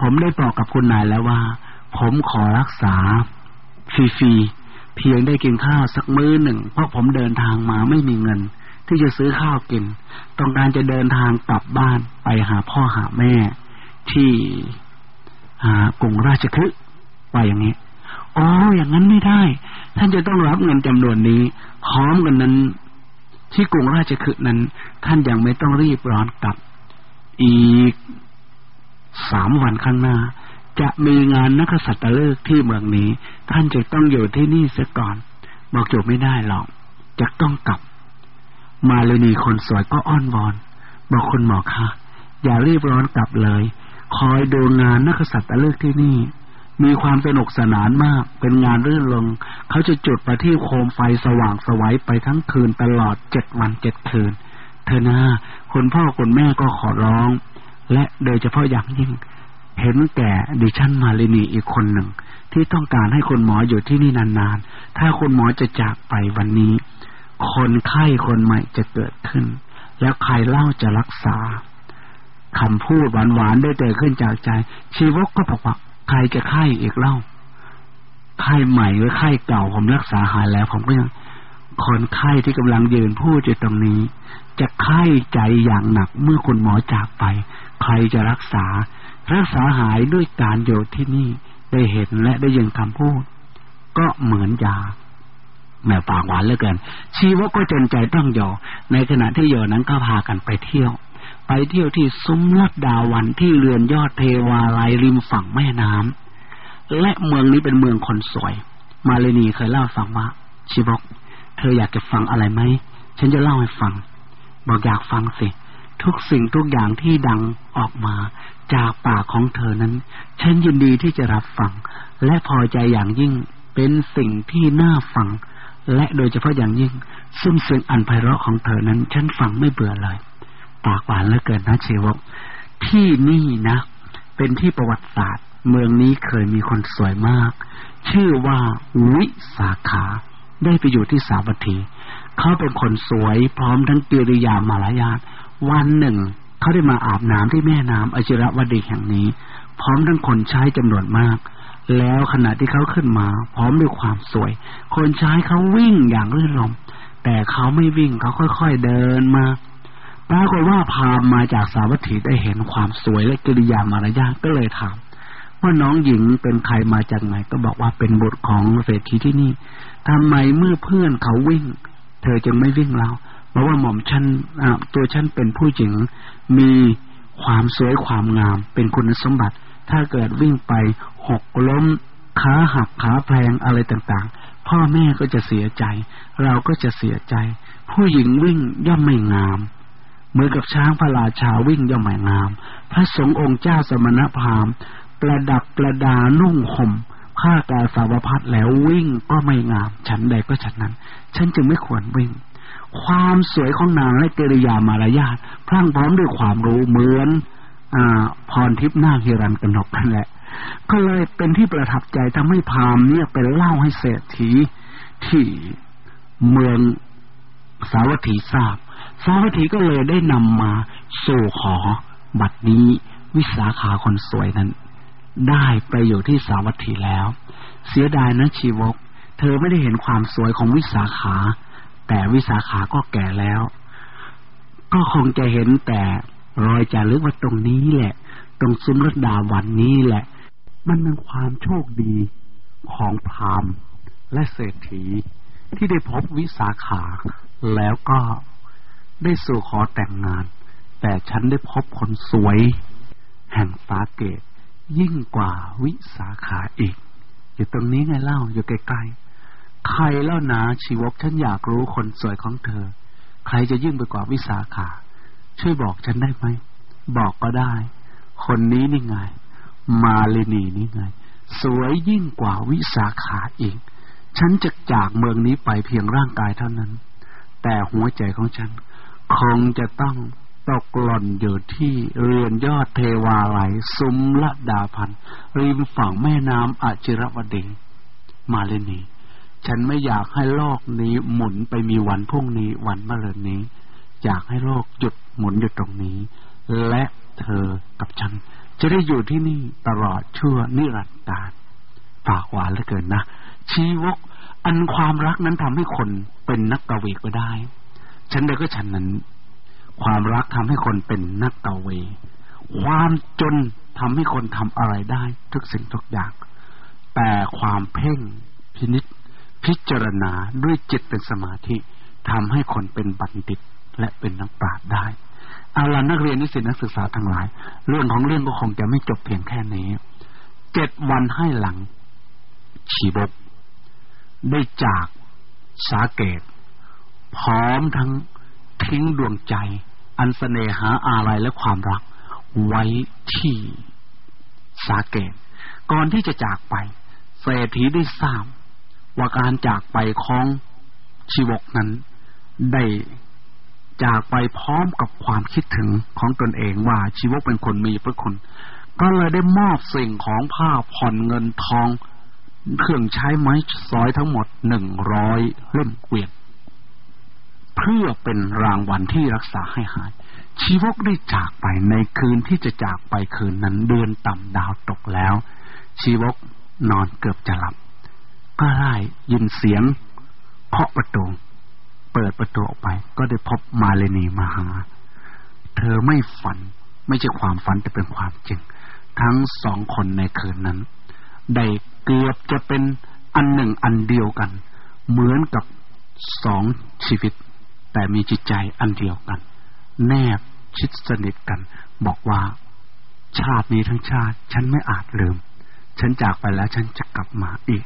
ผมได้บอกกับคุณนายแล้วว่า ผมขอรักษาฟรีๆเพียงได้กินข้าวสักมื้อหนึ่ง เพราะผมเดินทางมาไม่มีเงิน ที่จะซื้อข้าวกิน ต้องการจะเดินทางกลับบ้านไปหาพ่อหาแม่ ที่หากรุงราชคฤห์ว่าอย่างนี้อ๋ออย่างนั้นไม่ได้ ท่านจะต้องรับเงินจำนวนนี้พร้อมกันนั้น ที่กรุงราชคฤห์นั้น ท่านยังไม่ต้องรีบร้อนกลับ อีกสามวันข้างหน้า จะมีงานนักษัตริย์ที่เมืองนี้ ท่านจะต้องอยู่ที่นี่เสียก่อน บอกอยู่ไม่ได้หรอก จะต้องกลับ มาเลนีคนสวยก็อ้อนวอน บอกคุณหมอคะอย่ารีบร้อนกลับเลย คอยดูงานนักษัตริย์ที่นี่ มีความสนุกสนานมาก เป็นงานรื่นรมเขาจะจุดประทีปโคมไฟสว่างสวัยไปทั้งคืนตลอดเจ็ดวันเจ็ดคืน เธอนะคุณพ่อคุณแม่ก็ขอร้อง และโดยเฉพาะอย่างยิ่ง เห็นแก่ดิฉันมาลินีอีกคนหนึ่ง ที่ต้องการให้คุณหมออยู่ที่นี่นานๆ ถ้าคุณหมอจะจากไปวันนี้ คนไข้คนใหม่จะเกิดขึ้น แล้วใครเล่าจะรักษาคำพูดหวานๆได้เกิดขึ้นจากใจ ชีวกก็บอกว่า ใครจะไข้อีกเล่าไข้ใหม่หรือไข้เก่าผมรักษาหายแล้ว ผมก็ยังคนไข้ที่กำลังยืนพูดอยู่ตรงนี้ จะไข้ใจอย่างหนักเมื่อคุณหมอจากไป ใครจะรักษา รักษาหายด้วยการโยที่นี่ได้เห็นและได้ยินคำพูด ก็เหมือนยาแม่ปากหวานเหลือเกินชีวะก็จนใจต้องโยในขณะที่โยนั้นก็พากันไปเที่ยว ไปเที่ยวที่ซุ้มลัดดาวันที่เรือนยอดเทวาลัยริมฝั่งแม่น้ำและเมืองนี้เป็นเมืองคนสวย มาเลนีเคยเล่าฟังว่าชิบอกเธออยากจะฟังอะไรไหมฉันจะเล่าให้ฟัง บอกอยากฟังสิ ทุกสิ่งทุกอย่างที่ดังออกมา จากปากของเธอนั้น ฉันยินดีที่จะรับฟัง และพอใจอย่างยิ่งเป็นสิ่งที่น่าฟัง และโดยเฉพาะอย่างยิ่งซึ่งเสียงอันไพเราะของเธอนั้น ฉันฟังไม่เบื่อเลย ปากหวานเหลือเกินนะเชวกที่นี่นะ เป็นที่ประวัติศาสตร์ เมืองนี้เคยมีคนสวยมาก ชื่อว่าวิสาขา ได้ไปอยู่ที่สาวัตถี เขาเป็นคนสวยพร้อมทั้งกิริยามารยาทวันหนึ่ง เขาได้มาอาบน้ำที่แม่น้ำอจิรวดีแห่งนี้ พร้อมทั้งคนใช้จำนวนมาก แล้วขณะที่เขาขึ้นมา พร้อมด้วยความสวย คนใช้เขาวิ่งอย่างรื่นรมแต่เขาไม่วิ่งเขาค่อย ๆเดินมา ปรากฏว่าพามมาจากสาวัตถีได้เห็นความสวยและกิริยามารยาก็เลยถามว่าน้องหญิงเป็นใครมาจากไหนก็บอกว่าเป็นบุตรของเศรษฐีที่นี่ทำไมเมื่อเพื่อนเขาวิ่ง เธอจึงไม่วิ่งเราเพราะว่าหม่อมฉันตัวฉันเป็นผู้หญิงมีความสวยความงาม เป็นคุณสมบัติ ถ้าเกิดวิ่งไปหกล้มขาหักขาแพลงอะไรต่างๆ พ่อแม่ก็จะเสียใจ เราก็จะเสียใจ ผู้หญิงวิ่งย่อมไม่งาม มือนกับช้างพระราชาวิ่งย่อมหมายงาม พระสงฆ์องค์เจ้าสมณพราหมณ์ ประดับประดานุ่งห่มผ้ากาสาวพัดแล้ววิ่งก็ไม่งาม ฉันใดก็ฉันนั้น ฉันจึงไม่ควรวิ่ง ความสวยของนางและกิริยามารยาทพรั่งพร้อมด้วยความรู้เหมือนอพรทิพย์นาคฮิรันกนกนั่นแหละ ก็เลยเป็นที่ประทับใจทำให้พามเนี่ยเป็นเล่าให้เศรษฐีที่เมืองสาวัตถีทราบ สาวัตถีก็เลยได้นำมาสู่ขอบัดนี้วิสาขาคนสวยนั้น ได้ไปอยู่ที่สาวัตถีแล้ว เสียดายนะชีวก เธอไม่ได้เห็นความสวยของวิสาขา แต่วิสาขาก็แก่แล้ว ก็คงจะเห็นแต่รอยจารึกว่าตรงนี้แหละ ตรงซุ้มรถดาวันนี้แหละ มันเป็นความโชคดีของพราหมณ์และเศรษฐีที่ได้พบวิสาขาแล้วก็ ได้สู่ขอแต่งงาน แต่ฉันได้พบคนสวย แห่งสาเกต ยิ่งกว่าวิสาขาอีก อยู่ตรงนี้ไงเล่าอยู่ใกล้ๆ ใครเล่านาชีวกฉันอยากรู้คนสวยของเธอ ใครจะยิ่งไปกว่าวิสาขา ช่วยบอกฉันได้ไหม บอกก็ได้ คนนี้นี่ไง มาเลนีนี่ไง สวยยิ่งกว่าวิสาขาอีก ฉันจะจากเมืองนี้ไปเพียงร่างกายเท่านั้นแต่หัวใจของฉัน คงจะต้องตกหล่นอยู่ที่เรือนยอดเทวาไหลซุ้มละดาพันริมฝั่งแม่น้ำอจิรวดี มาเลนีฉันไม่อยากให้โลกนี้หมุนไปมีวันพรุ่งนี้วันมะรืนนี้ อยากให้โลกหยุดหมุนอยู่ตรงนี้ และเธอกับฉัน จะได้อยู่ที่นี่ตลอดชั่วนิรันดร์ฝากหวานเหลือเกินนะ ชีวก อันความรักนั้นทำให้คนเป็นนักกวีก็ได้ ฉันเดก็ฉันนั้น ความรักทำให้คนเป็นนักกวีความจนทำให้คนทำอะไรได้ ทุกสิ่งทุกอย่าง แต่ความเพ่งพินิษพิจารณาด้วยจิตเป็นสมาธิทำให้คนเป็นบัณฑิตและเป็นนักปราชญ์ได้เอาล่ะนักเรียนนิสิตนักศึกษาทั้งหลาย เรื่องของเรื่องก็คงจะไม่จบเพียงแค่นี้เจ็ดวันให้หลัง ชีบกได้จากสาเกต พร้อมทั้งทิ้งดวงใจ อันสเสน่หาอะไรและความรัก ไว้ที่สาเกต ก่อนที่จะจากไปเศรษฐีได้ทราบ ว่าการจากไปของชีวกนั้น ได้จากไปพร้อมกับความคิดถึงของตนเองว่าชีวกเป็นคนมีพระคุณ ก็เลยได้มอบสิ่งของผ้าผ่อนเงินทอง เครื่องใช้ไม้สอยทั้งหมดหนึ่งร้อยเล่มเกวียน เพื่อเป็นรางวัลที่รักษาให้หาย ชีวกได้จากไปในคืนที่จะจากไปคืนนั้นเดือนต่ำดาวตกแล้ว ชีวกนอนเกือบจะหลับ ก็ได้ยินเสียงเคาะประตู เปิดประตูออกไป ก็ได้พบมาเลนีมาหา เธอไม่ฝัน ไม่ใช่ความฝันแต่เป็นความจริง ทั้งสองคนในคืนนั้น ได้เกือบจะเป็นอันหนึ่งอันเดียวกัน เหมือนกับสองชีวิต แต่มีจิตใจอันเดียวกัน แนบชิดสนิทกัน บอกว่า ชาตินี้ทั้งชาติ ฉันไม่อาจลืม ฉันจากไปแล้วฉันจะกลับมาอีก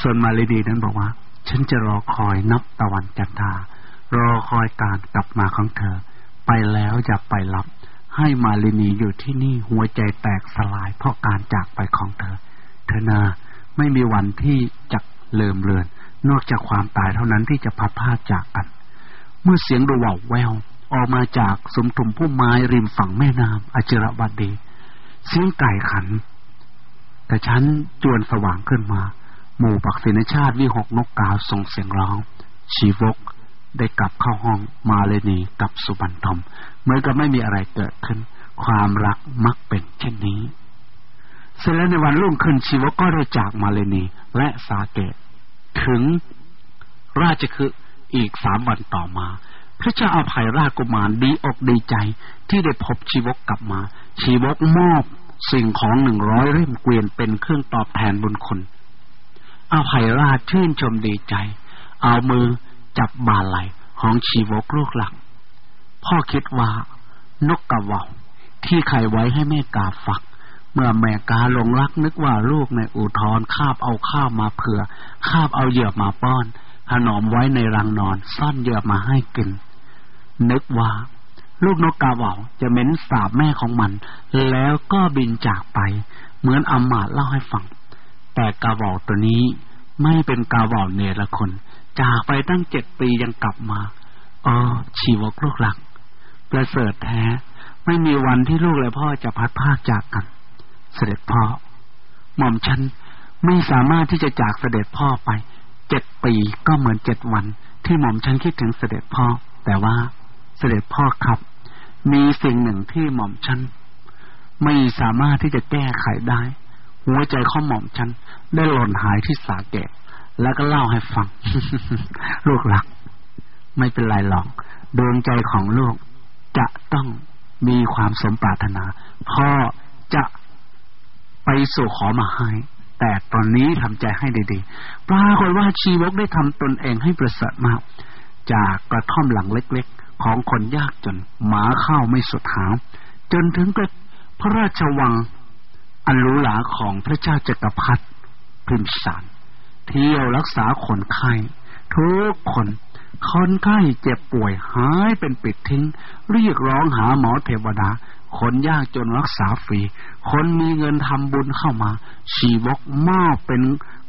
ส่วนมาลีดีนั้นบอกว่า ฉันจะรอคอยนับตะวันจันทา รอคอยการกลับมาของเธอ ไปแล้วจะไปรับ ให้มาลินีอยู่ที่นี่หัวใจแตกสลายเพราะการจากไปของเธอ เธอนาไม่มีวันที่จะเลิมเลือน นอกจากความตายเท่านั้นที่จะพัดพาจากกัน เมื่อเสียงระวาวแวว ออกมาจากสุมทุมพุ่มไม้ริมฝั่งแม่น้ำอจิรบัดดีเสียงไก่ขัน แต่ฉันจวนสว่างขึ้นมา หมู่ปักษินชาติวิหกนกกาส่งเสียงร้อง ชีวกได้กลับเข้าห้องมาเลนีกลับสู่บรรทมเหมือนกับไม่มีอะไรเกิดขึ้น ความรักมักเป็นเช่นนี้ เสร็จแล้วในวันรุ่งขึ้นชีวกก็ได้จากมาเลนีและสาเกตถึงราชคือ อีกสามวันต่อมา พระเจ้าอาภัยราชกุมารดีอกดีใจ ที่ได้พบชีวกกลับมา ชีวกมอบสิ่งของหนึ่งร้อยเล่มเกวียนเป็นเครื่องตอบแทนบุญคุณอาภัยราชชื่นชมดีใจ เอามือจับบาไหลของชีวกลูกหลัก พ่อคิดว่านกกระว่าที่ไข่ไว้ให้แม่กาฝัก เมื่อแม่กาลงรักนึกว่าลูกในอุทรคาบเอาข้าวมาเผื่อคาบเอาเหยื่อมาป้อน ถนอมไว้ในรังนอน ซ่อนเหยื่อมาให้กิน นึกว่า ลูกนกกาว่าจะเหม็นสาบแม่ของมัน แล้วก็บินจากไป เหมือนอามาตเล่าให้ฟัง แต่กาว่าตัวนี้ไม่เป็นกาว่าเนรคน จากไปตั้งเจ็ดปียังกลับมาอ๋อชีวกลูกหลักประเสริฐแท้ ไม่มีวันที่ลูกและพ่อจะพัดพากจากกัน เสด็จพ่อ หม่อมฉันไม่สามารถที่จะจากเสด็จพ่อไป เจ็ดปีก็เหมือนเจ็ดวัน ที่หม่อมฉันคิดถึงเสด็จพ่อ แต่ว่าเสด็จพ่อครับ มีสิ่งหนึ่งที่หม่อมฉันไม่สามารถที่จะแก้ไขได้ หัวใจขอหม่อมฉันได้หล่นหายที่สาแก่แล้วก็เล่าให้ฟัง ลูกหลัก ไม่เป็นไรหรอกดวงใจของลูกจะต้องมีความสมปรารถนา พ่อจะไปสู่ขอมาให้ แต่ตอนนี้ทำใจให้ดีๆ ปรากฏว่าชีวกได้ทำตนเองให้ประเสริฐมาก จากกระท่อมหลังเล็กๆ ของคนยากจนหมาเข้าไม่สุดหางจนถึงกับพระราชวังอันหรูหราของพระเจ้าจักรพรรดิพิมสารเที่ยวรักษาคนไข้ทุกคนคนไข้เจ็บป่วยหายเป็นปิดทิ้ง เรียกร้องหาหมอเทวดา คนยากจนรักษาฟรี คนมีเงินทำบุญเข้ามา ชีวกมอบเป็น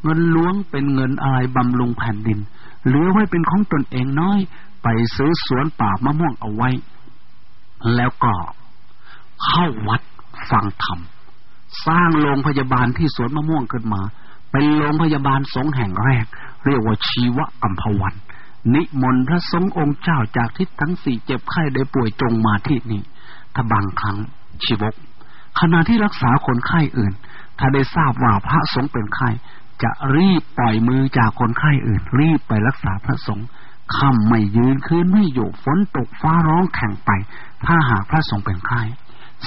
เงินล้วงเป็นเงินอะไรบำรุงแผ่นดิน เหลือไว้เป็นของตนเองน้อย ไปซื้อสวนป่ามะม่วงเอาไว้ แล้วก็เข้าวัดฟังธรรม สร้างโรงพยาบาลที่สวนมะม่วงขึ้นมา เป็นโรงพยาบาลสงแห่งแรก เรียกว่าชีวะอัมพวันนิมนต์พระสงฆ์องค์เจ้าจากทิศทั้งสี่เจ็บไข้ได้ป่วยจงมาที่นี่ ถ้าบางครั้งชีวก ขณะที่รักษาคนไข้อื่น ถ้าได้ทราบว่าพระสงฆ์เป็นไข้จะรีบปล่อยมือจากคนไข้อื่น รีบไปรักษาพระสงฆ์ค่ำไม่ยืนคืนไม่อยู่ฝนตกฟ้าร้องแข่งไป ถ้าหากพระสงฆ์เป็นไข้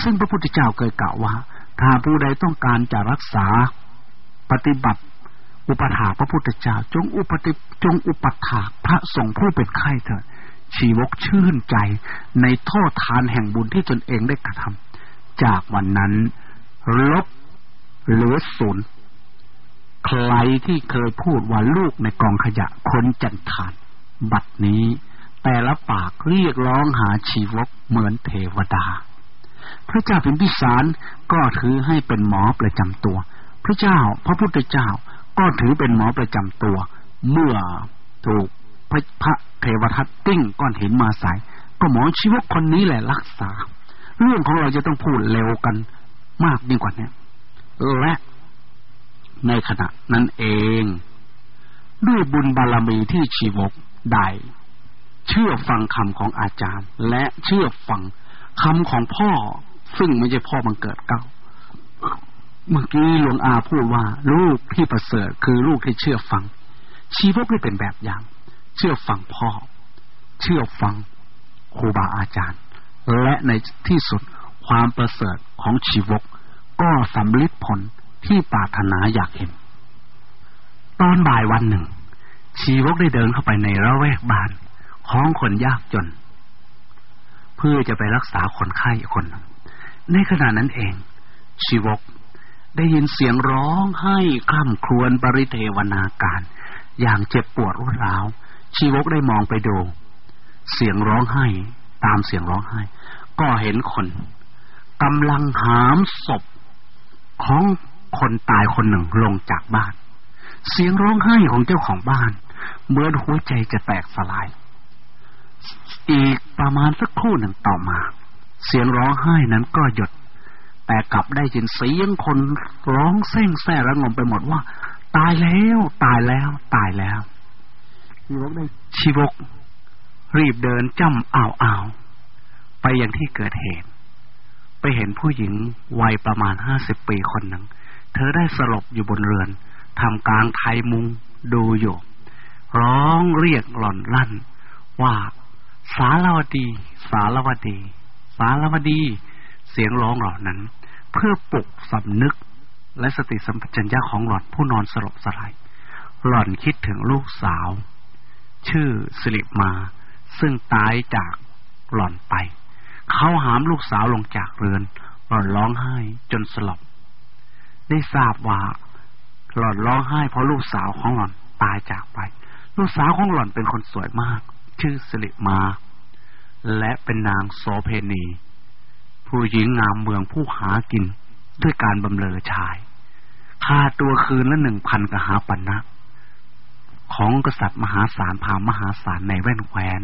ซึ่งพระพุทธเจ้าเคยกล่าวว่า ถ้าผู้ใดต้องการจะรักษาปฏิบัติ อุปถาพระพุทธเจ้า จงอุปติจงอุปถาพระสงฆ์ผู้เป็นไข้เถิด ชีวกชื่นใจในโทษทานแห่งบุญที่ตนเองได้กระทำจากวันนั้น ลบเหลือศูนย์ใครที่เคยพูดว่าลูกในกองขยะคนจันทาน บัดนี้ แต่ละปากเรียกร้องหาชีวกเหมือนเทวดา พระเจ้าพิมพิสารก็ถือให้เป็นหมอประจำตัว พระเจ้าพระพุทธเจ้าก็ถือเป็นหมอประจำตัว เมื่อถูกพระพระ เทวทัตติ้งก้อนหินมาใส่ก็หมอชีวกคนนี้แหละรักษา เรื่องของเราจะต้องพูดเร็วกันมากยิ่งกว่านี้และในขณะนั้นเอง ด้วยบุญบารมีที่ชีวกได้เชื่อฟังคำของอาจารย์ และเชื่อฟังคำของพ่อ ซึ่งไม่ใช่พ่อบังเกิดเก้าเมื่อกี้หลวงอาพูดว่า ลูกที่ประเสริฐคือลูกที่เชื่อฟัง ชีวกได้เป็นแบบอย่าง เชื่อฟังพ่อ เชื่อฟังครูบาอาจารย์ และในที่สุดความประเสริฐของชีวก ก็สำลิดผลที่ปรารถนาอยากเห็น ตอนบ่ายวันหนึ่ง ชีวกได้เดินเข้าไปในระแวกบ้านของคนยากจน เพื่อจะไปรักษาคนไข้คนหนึ่งในขณะนั้นเอง ชีวกได้ยินเสียงร้องไห้คร่ำครวญปริเทวนาการ อย่างเจ็บปวดรวดร้าว ชีวกได้มองไปดู เสียงร้องไห้ ตามเสียงร้องไห้ ก็เห็นคนกำลังหามศพของคนตายคนหนึ่งลงจากบ้าน เสียงร้องไห้ของเจ้าของบ้านเหมือนหัวใจจะแตกสลาย อีกประมาณสักครู่หนึ่งต่อมา เสียงร้องไห้นั้นก็หยุด แต่กลับได้ยินเสียงคนร้องเส้งแซ่ระงมไปหมดว่า ตายแล้ว ตายแล้ว ตายแล้ว ชีวกได้ชีวก รีบเดินจ้ำอ่าวอ่าวไปยังที่เกิดเหตุ ไปเห็นผู้หญิงวัยประมาณห้าสิบปีคนหนึ่ง เธอได้สลบอยู่บนเรือนทำกลางไทยมุงดูอยู่ ร้องเรียกหล่อนลั่น ว่าสารวดี สารวดี สารวดี เสียงร้องเหล่านั้น เพื่อปลุกสำนึกและสติสัมปชัญญะของหล่อนผู้นอนสลบสลาย หล่อนคิดถึงลูกสาว ชื่อสิริมา ซึ่งตายจากหล่อนไป เขาหามลูกสาวลงจากเรือน หล่อนร้องไห้จนสลบ ได้ทราบว่า หล่อนร้องไห้เพราะลูกสาวของหล่อนตายจากไป ลูกสาวของหล่อนเป็นคนสวยมาก ชื่อสิริมา และเป็นนางโสเพณี ผู้หญิงงามเมืองผู้หากินด้วยการบำเรอชายค่าตัวคืนละหนึ่งพันกหาปันนะ ของกษัตริย์มหาศาลพามหาศาลในแว่นแควน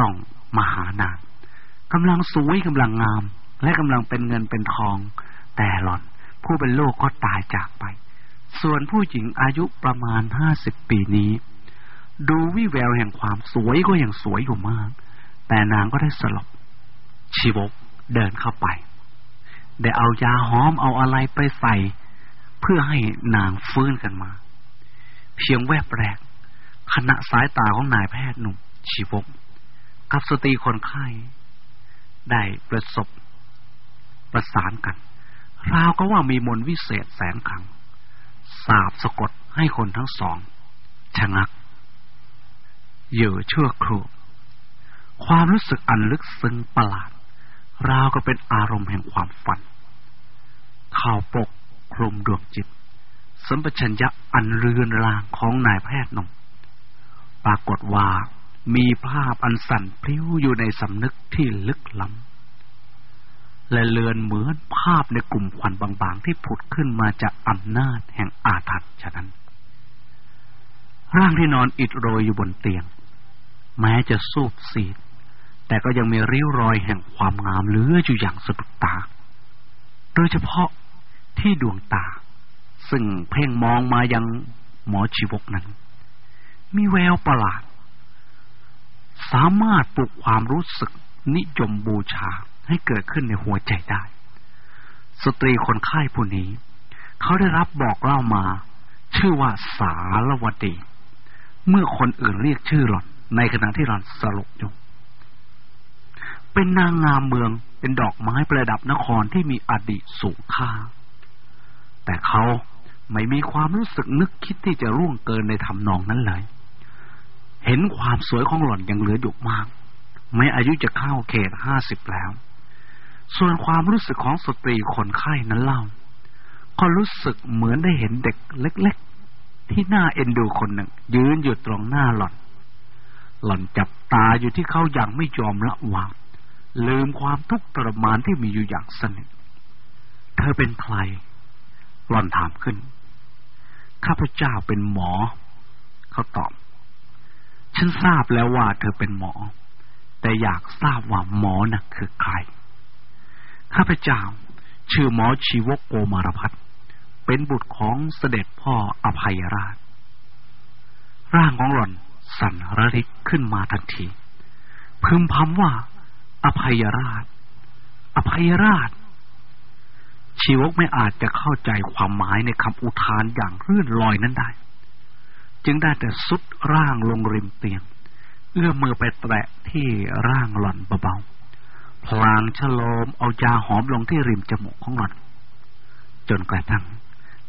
ต้องมหานางกำลังสวยกำลังงาม และกำลังเป็นเงินเป็นทอง แต่หล่อน ผู้เป็นโลกก็ตายจากไป ส่วนผู้หญิงอายุประมาณห้าสิบปีนี้ ดูวิแววแห่งความสวยก็ยังสวยอยู่มาก แต่นางก็ได้สลบ ชีวกเดินเข้าไป ได้เอายาหอมเอาอะไรไปใส่ เพื่อให้นางฟื้นกันมา เพียงแวบแรก ขณะสายตาของนายแพทย์หนุ่ม ชีวก กับสตรีคนไข้ ได้ประสบ ประสานกันราวก็ว่ามีมนวิเศษแสงขัง สาบสะกดให้คนทั้งสองชะงัก เยื่อเชื่อครู ความรู้สึกอันลึกซึ้งประหลาด ราวก็เป็นอารมณ์แห่งความฝัน ข่าวปกคลุมดวงจิต มปชัญญะอันเรือนรางของนายแพทย์นมปรากฏว่ามีภาพอันสั่นพลิ้วอยู่ในสำนึกที่ลึกล้ำและเลือนเหมือนภาพในกลุ่มควันบางๆ ที่ผุดขึ้นมาจากอำนาจแห่งอาถรรพ์ฉะนั้น ร่างที่นอนอิดโรยอยู่บนเตียง แม้จะสูบสีด แต่ก็ยังมีริ้วรอยแห่งความงามเลืออยู่อย่างสะดุดตา โดยเฉพาะที่ดวงตา ซึ่งเพ่งมองมายังหมอชีวกนั้น มีแววประหลาด สามารถปลุกความรู้สึกนิยมบูชาให้เกิดขึ้นในหัวใจได้ สตรีคนไข้ผู้นี้ เขาได้รับบอกเล่ามา ชื่อว่าสารวดี เมื่อคนอื่นเรียกชื่อหล่อน ในขณะที่หล่อนสลบอยู่ เป็นนางงามเมืองเป็นดอกไม้ประดับนครที่มีอดีตสูงค่า แต่เขา ไม่มีความรู้สึกนึกคิดที่จะร่วงเกินในทำนองนั้นเลย เห็นความสวยของหล่อนยังเหลืออยู่มากไม่อายุจะเข้าเขตห้าสิบแล้ว ส่วนความรู้สึกของสตรีคนไข้นั้นเล่า ก็รู้สึกเหมือนได้เห็นเด็กเล็ก ๆ ที่หน่าเอ็นดูคนหนึ่ง ยืนอยู่ตรงหน้าหล่อน หล่อนจับตาอยู่ที่เขาอย่างไม่ยอมละวาง ลืมความทุกข์ทรมานที่มีอยู่อย่างสนิท เธอเป็นใคร หล่อนถามขึ้น ข้าพเจ้าเป็นหมอ เขาตอบ ฉันทราบแล้วว่าเธอเป็นหมอ แต่อยากทราบว่าหมอน่ะคือใคร ข้าพเจ้า ชื่อหมอชีวกโกมารพัฒเป็นบุตรของเสด็จพ่ออภัยราช ร่างของหล่อนสั่นระริกขึ้นมาทันที พึมพำว่า อภัยราช อภัยราช ชีวกไม่อาจจะเข้าใจความหมายในคำอุทานอย่างรื่นลอยนั้นได้ จึงได้แต่สุดร่างลงริมเตียง เอื้อมมือไปแตะที่ร่างหล่อนเบาๆพลางฉลมเอายาหอมลงที่ริมจมูกของหล่อน จนกระทั่ง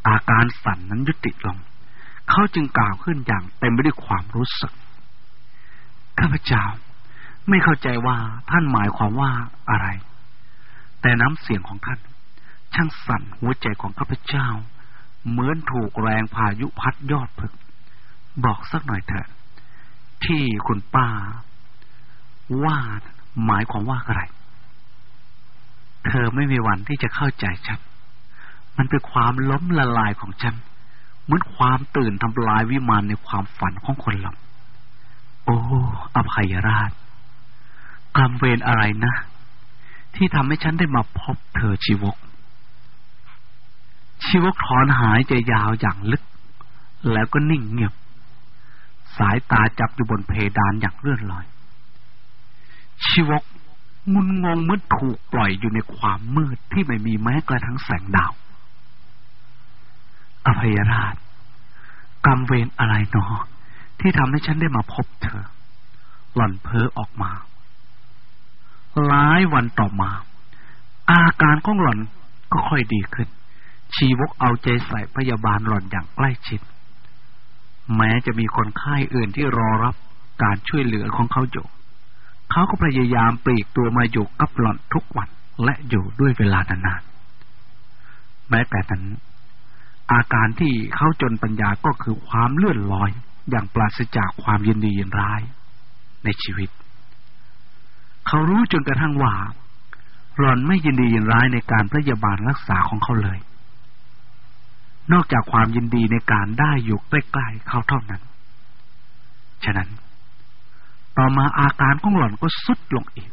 อาการสั่นนั้นยุติลง เขาจึงกล่าวขึ้นอย่างเต็มไปด้วยความรู้สึก ข้าพเจ้าไม่เข้าใจว่าท่านหมายความว่าอะไร แต่น้ำเสียงของท่าน ช่างสั่นหัวใจของข้าพเจ้า เหมือนถูกแรงพายุพัดยอดผึก บอกสักหน่อยเถอะ ที่คุณป้า ว่าหมายความว่าอะไร เธอไม่มีวันที่จะเข้าใจฉัน มันเป็นความล้มละลายของฉัน เหมือนความตื่นทำลายวิมานในความฝันของคนหลับ โอ้ อภัยราชกรรมเวรอะไรนะ ที่ทำให้ฉันได้มาพบเธอชีวก ชีวกถอนหายใจยาวอย่างลึก แล้วก็นิ่งเงียบ สายตาจับอยู่บนเพดานอย่างเลื่อนลอย ชีวกงุนงงเมื่อถูกปล่อยอยู่ในความมืดที่ไม่มีแม้กระทั่งแสงดาว อภัยราชกรรมเวรอะไรนอ ที่ทำให้ฉันได้มาพบเธอ หล่อนเพ้อออกมา หลายวันต่อมา อาการของหล่อนก็ค่อยดีขึ้น ชีวกเอาใจใส่พยาบาลหล่อนอย่างใกล้ชิด แม้จะมีคนไข้อื่นที่รอรับการช่วยเหลือของเขาอยู่เขาก็พยายามปลีกตัวมาอยู่กับหล่อนทุกวันและอยู่ด้วยเวลานานๆแม้แต่นั้น อาการที่เขาจนปัญญาก็คือความเลื่อนลอยอย่างปราศจากความยินดียินร้าย ในชีวิต เขารู้จนกระทั่งว่าหล่อนไม่ยินดียินร้ายในการพยาบาลรักษาของเขาเลย นอกจากความยินดีในการได้อยู่ใกล้ๆเขาเท่านั้น ฉะนั้น ต่อมาอาการของหล่อนก็สุดลงอีก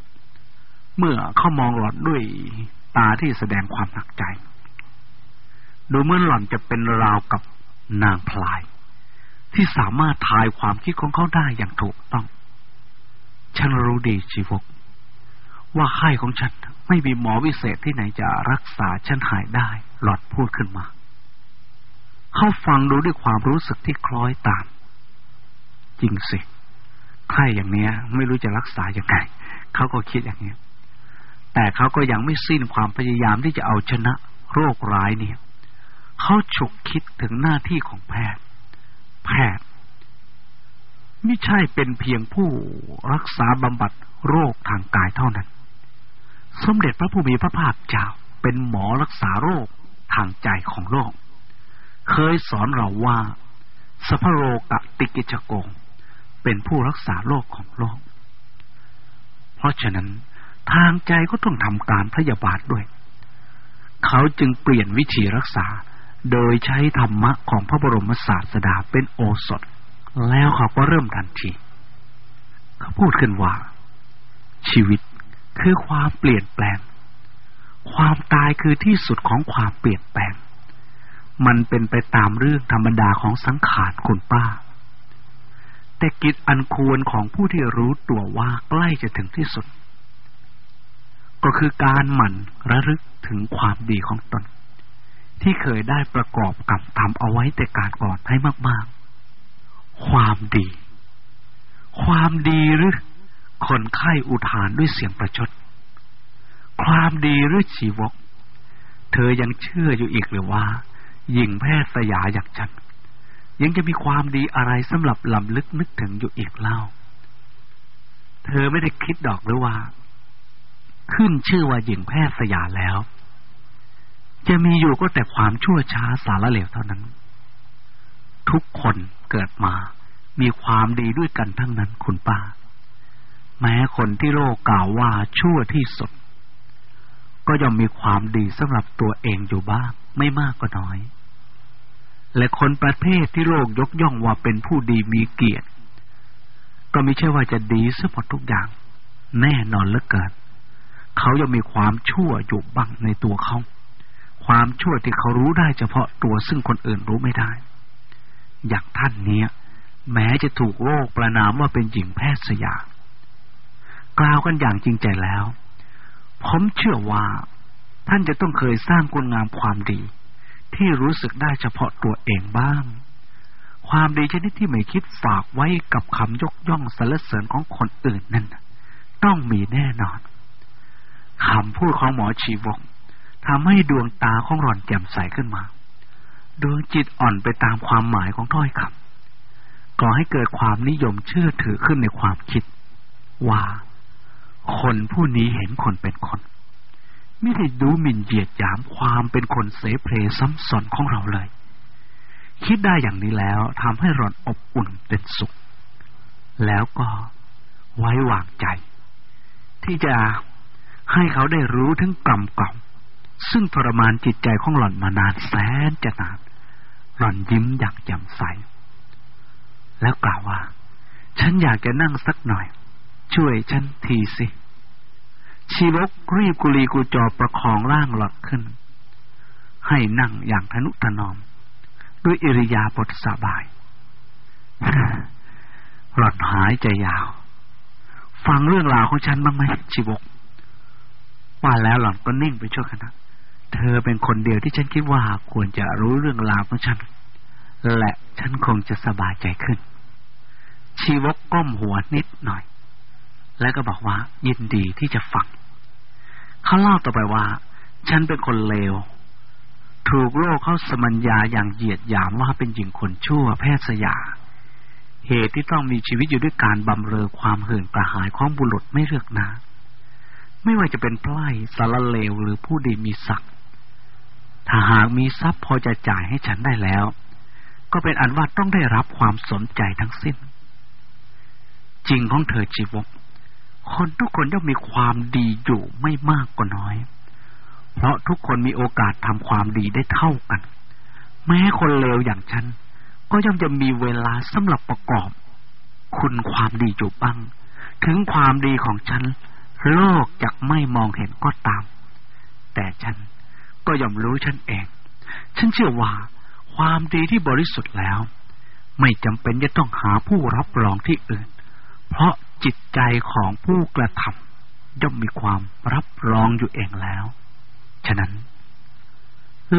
เมื่อเขามองหล่อนด้วยตาที่แสดงความหนักใจ ดูเหมือนหล่อนจะเป็นราวกับนางพลาย ที่สามารถทายความคิดของเขาได้อย่างถูกต้อง ฉันรู้ดีชีวก ว่าไข้ของฉันไม่มีหมอวิเศษที่ไหนจะรักษาฉันหายได้ หลอดพูดขึ้นมา เขาฟังดูด้วยความรู้สึกที่คล้อยตาม จริงสิไข้อย่างเนี้ย ไม่รู้จะรักษาอย่างไงเขาก็คิดอย่างนี้แต่เขาก็ยังไม่สิ้นความพยายามที่จะเอาชนะโรคร้ายเนี่ยเขาฉุกคิดถึงหน้าที่ของแพทย์ แพทย์ไม่ใช่เป็นเพียงผู้รักษาบำบัดโรคทางกายเท่านั้น สมเด็จพระผู้มีพระภาคเจ้าเป็นหมอรักษาโรคทางใจของโลก เคยสอนเราว่าสัพโรกะติกิจโกงเป็นผู้รักษาโรคของโลก เพราะฉะนั้นทางใจก็ต้องทำการพยาบาทด้วย เขาจึงเปลี่ยนวิธีรักษา โดยใช้ธรรมะของพระบรมศาสดาเป็นโอสถ แล้วเขาก็เริ่มทันที เขาพูดขึ้นว่า ชีวิตคือความเปลี่ยนแปลง ความตายคือที่สุดของความเปลี่ยนแปลง มันเป็นไปตามเรื่องธรรมดาของสังขารคุณป้า แต่กิจอันควรของผู้ที่รู้ตัวว่าใกล้จะถึงที่สุด ก็คือการหมั่นระลึกถึงความดีของตน ที่เคยได้ประกอบกับทำเอาไว้แต่การก่อนให้มากๆ ความดี ความดีหรือคนไข้อุทานด้วยเสียงประชด ความดีหรือชีวก เธอยังเชื่ออยู่อีกหรือว่า หญิงแพทย์สยาอย่างฉันยังจะมีความดีอะไรสำหรับลำลึกนึกถึงอยู่อีกเล่า เธอไม่ได้คิดดอกหรือว่า ขึ้นชื่อว่าหญิงแพทย์สยาแล้ว จะมีอยู่ก็แต่ความชั่วช้าสารเลวเท่านั้น ทุกคนเกิดมา มีความดีด้วยกันทั้งนั้นคุณป้า แม้คนที่โลกกล่าวว่าชั่วที่สุด ก็ย่อมมีความดีสำหรับตัวเองอยู่บ้าง ไม่มากก็น้อย และคนประเภทที่โลกยกย่องว่าเป็นผู้ดีมีเกียรติ ก็ไม่ใช่ว่าจะดีซะหมดทุกอย่าง แน่นอนเหลือเกินเขายังมีความชั่วอยู่บ้างในตัวเขา ความชั่วที่เขารู้ได้เฉพาะตัวซึ่งคนอื่นรู้ไม่ได้ อย่างท่านเนี้ย แม้จะถูกโรคประนามว่าเป็นหญิงแพทย์สยามกล่าวกันอย่างจริงใจแล้ว ผมเชื่อว่า ท่านจะต้องเคยสร้างคุณงามความดี ที่รู้สึกได้เฉพาะตัวเองบ้าง ความดีชนิดที่ไม่คิดฝากไว้กับคำยกย่องสรรเสริญของคนอื่นนั่นต้องมีแน่นอนคำพูดของหมอชีวกทำให้ดวงตาของหล่อนแจ่มใสขึ้นมา ดวงจิตอ่อนไปตามความหมายของถ้อยคำก่อให้เกิดความนิยมเชื่อถือขึ้นในความคิด ว่า คนผู้นี้เห็นคนเป็นคน ไม่ได้ดูหมิ่นเหยียดหยามความเป็นคนเสเพลซ้ำซ้อนของเราเลย คิดได้อย่างนี้แล้วทำให้หล่อนอบอุ่นเป็นสุข แล้วก็ไว้วางใจ ที่จะให้เขาได้รู้ถึงกรรมเก่า ซึ่งทรมานจิตใจของหล่อนมานานแสนจะนาน หล่อนยิ้มอย่างแจ่มใส แล้วกล่าวว่า ฉันอยากจะนั่งสักหน่อย ช่วยฉันทีสิ ชีวกรีบกุลีกูจอประคองร่างหลอดขึ้น ให้นั่งอย่างทนุถนอม ด้วยอิริยาบถสบาย หลอนหายใจยาว ฟังเรื่องราวของฉันบ้างไหมชีวก ว่าแล้วหล่อนก็นิ่งไปชั่วขณะเธอเป็นคนเดียวที่ฉันคิดว่าควรจะรู้เรื่องราวของฉัน และฉันคงจะสบายใจขึ้น ชีวกก้มหัวนิดหน่อย แล้วก็บอกว่ายินดีที่จะฟัง เขาเล่าต่อไปว่า ฉันเป็นคนเลว ถูกโลกเขาสมัญญาอย่างเหยียดหยามว่าเป็นหญิงคนชั่วแพทย์สยา เหตุที่ต้องมีชีวิตอยู่ด้วยการบำเรอความเหื่นกระหายของบุรุษไม่เลือกนาไม่ว่าจะเป็นไพร่สารเลวหรือผู้ดีมีศักดิ์ถ้าหากมีทรัพย์พอจะจ่ายให้ฉันได้แล้ว ก็เป็นอันว่าต้องได้รับความสนใจทั้งสิ้น จริงของเธอชีวก คนทุกคนย่อมมีความดีอยู่ไม่มากก็น้อย เพราะทุกคนมีโอกาสทำความดีได้เท่ากัน แม้คนเลวอย่างฉัน ก็ย่อมจะมีเวลาสำหรับประกอบ คุณความดีอยู่บ้าง ถึงความดีของฉัน โลกจะไม่มองเห็นก็ตาม แต่ฉันก็ย่อมรู้ฉันเอง ฉันเชื่อว่าความดีที่บริสุทธิ์แล้ว ไม่จำเป็นจะต้องหาผู้รับรองที่อื่น เพราะ จิตใจของผู้กระทำย่อมมีความรับรองอยู่เองแล้ว ฉะนั้น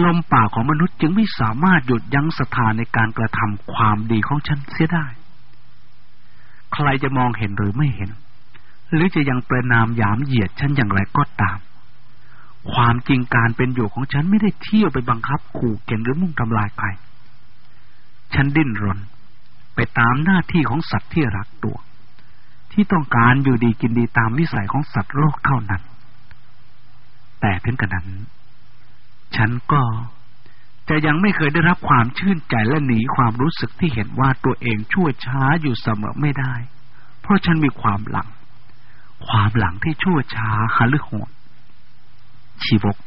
ลมปากของมนุษย์จึงไม่สามารถหยุดยั้งสถานในการกระทำความดีของฉันเสียได้ ใครจะมองเห็นหรือไม่เห็น หรือจะยังประนามยามเหยียดฉันอย่างไรก็ตาม ความจริงการเป็นอยู่ของฉันไม่ได้เที่ยวไปบังคับขู่เข็นหรือมุ่งทำลายใคร ฉันดิ้นรนไปตามหน้าที่ของสัตว์ที่รักตัว ที่ต้องการอยู่ดีกินดีตามวิสัยของสัตว์โลกเท่านั้น แต่ถึงกระนั้น ฉันก็จะยังไม่เคยได้รับความชื่นใจและหนีความรู้สึกที่เห็นว่าตัวเองชั่วช้าอยู่เสมอไม่ได้ เพราะฉันมีความหลัง ความหลังที่ชั่วช้าหาลือโหดชีวก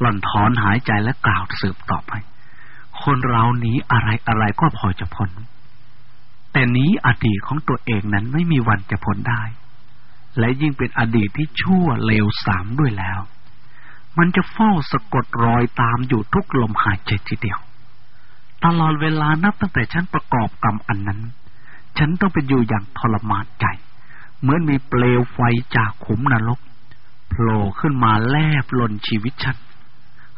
หล่อนถอนหายใจและกล่าวสืบต่อไป คนเราหนีอะไรอะไรก็พอจะพ้น แต่นี้อดีตของตัวเองนั้นไม่มีวันจะพ้นได้ และยิ่งเป็นอดีตที่ชั่วเลวสามด้วยแล้ว มันจะเฝ้าสะกดรอยตามอยู่ทุกลมหายใจทีเดียว ตลอดเวลานับตั้งแต่ฉันประกอบกรรมอันนั้น ฉันต้องเป็นอยู่อย่างทรมานใจ เหมือนมีเปลวไฟจากขุมนรกโผล่ขึ้นมาแลบลนชีวิตฉัน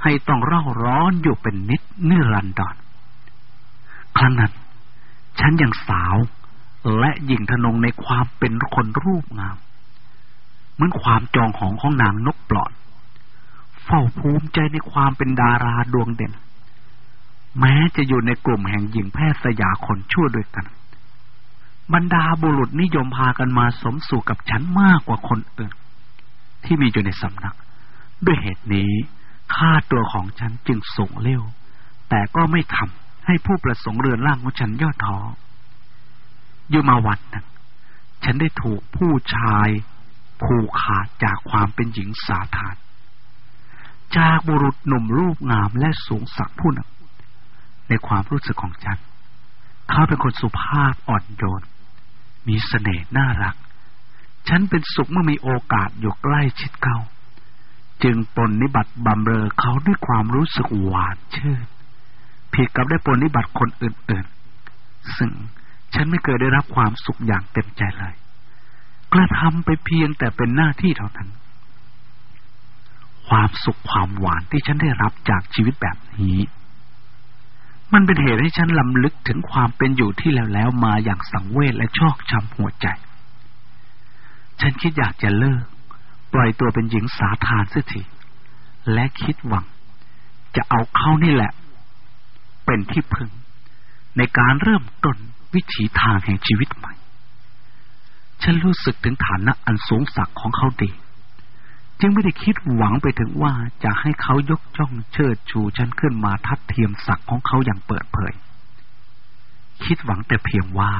ให้ต้องเร่าร้อนอยู่เป็นนิดนิรันดรครั้งนั้น ฉันยังสาว และยิ่งทนงในความเป็นคนรูปงาม เหมือนความจองหองของนางนกปลอด เฝ้าภูมิใจในความเป็นดาราดวงเด่น แม้จะอยู่ในกลุ่มแห่งหญิงแพทย์สยาคนชั่วด้วยกัน บรรดาบุรุษนิยมพากันมาสมสู่กับฉันมากกว่าคนอื่น ที่มีอยู่ในสำนัก ด้วยเหตุนี้ค่าตัวของฉันจึงสูงเร็วแต่ก็ไม่ทำ ให้ผู้ประสงค์เรือนร่างของฉันย่อท้ออยู่มาวันหนึ่งฉันได้ถูกผู้ชายผูกขาดจากความเป็นหญิงสาธารจากบุรุษหนุ่มรูปงามและสูงสักผู้นึ่งในความรู้สึกของฉัน เขาเป็นคนสุภาพอ่อนโยน มีสเสน่ห์น่ารัก ฉันเป็นสุขเมื่อมีโอกาสอยู่ใกล้ชิดเขา จึงปนนิบัติบำเรอเขาด้วยความรู้สึกหวานชื่น ผิดกับได้ปนนิบัติคนอื่นๆ ซึ่งฉันไม่เคยได้รับความสุขอย่างเต็มใจเลย กระทำไปเพียงแต่เป็นหน้าที่เท่านั้น ความสุขความหวานที่ฉันได้รับจากชีวิตแบบนี้ มันเป็นเหตุให้ฉันลำลึกถึงความเป็นอยู่ที่แล้วแล้วมาอย่างสังเวชและชอกช้ำหัวใจ ฉันคิดอยากจะเลิก ปล่อยตัวเป็นหญิงสาทานเสียทีและคิดหวัง จะเอาเข้านี่แหละ เป็นที่พึ่ง ในการเริ่มต้นวิถีทางแห่งชีวิตใหม่ ฉันรู้สึกถึงฐานะอันสูงสักของเขาดี จึงไม่ได้คิดหวังไปถึงว่าจะให้เขายกจ้องเชิดชูฉันขึ้นมาทัดเทียมศักดิ์ของเขาอย่างเปิดเผย คิดหวังแต่เพียงว่า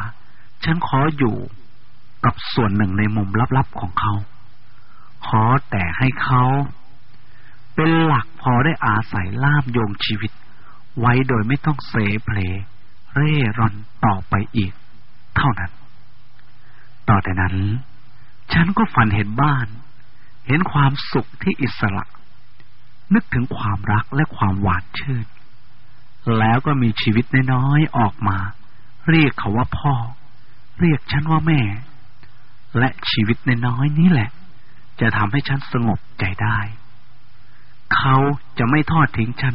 ฉันขออยู่กับส่วนหนึ่งในมุมลับๆของเขา ขอแต่ให้เขา เป็นหลักพอได้อาศัยล่ามโยงชีวิต ไว้โดยไม่ต้องเสเพลเร่ร่อนต่อไปอีก เท่านั้น ต่อแต่นั้น ฉันก็ฝันเห็นบ้าน เห็นความสุขที่อิสระ นึกถึงความรักและความหวานชื่น แล้วก็มีชีวิตน้อยๆออกมา เรียกเขาว่าพ่อ เรียกฉันว่าแม่ และชีวิตน้อยๆนี้แหละ จะทำให้ฉันสงบใจได้ เขาจะไม่ทอดทิ้งฉัน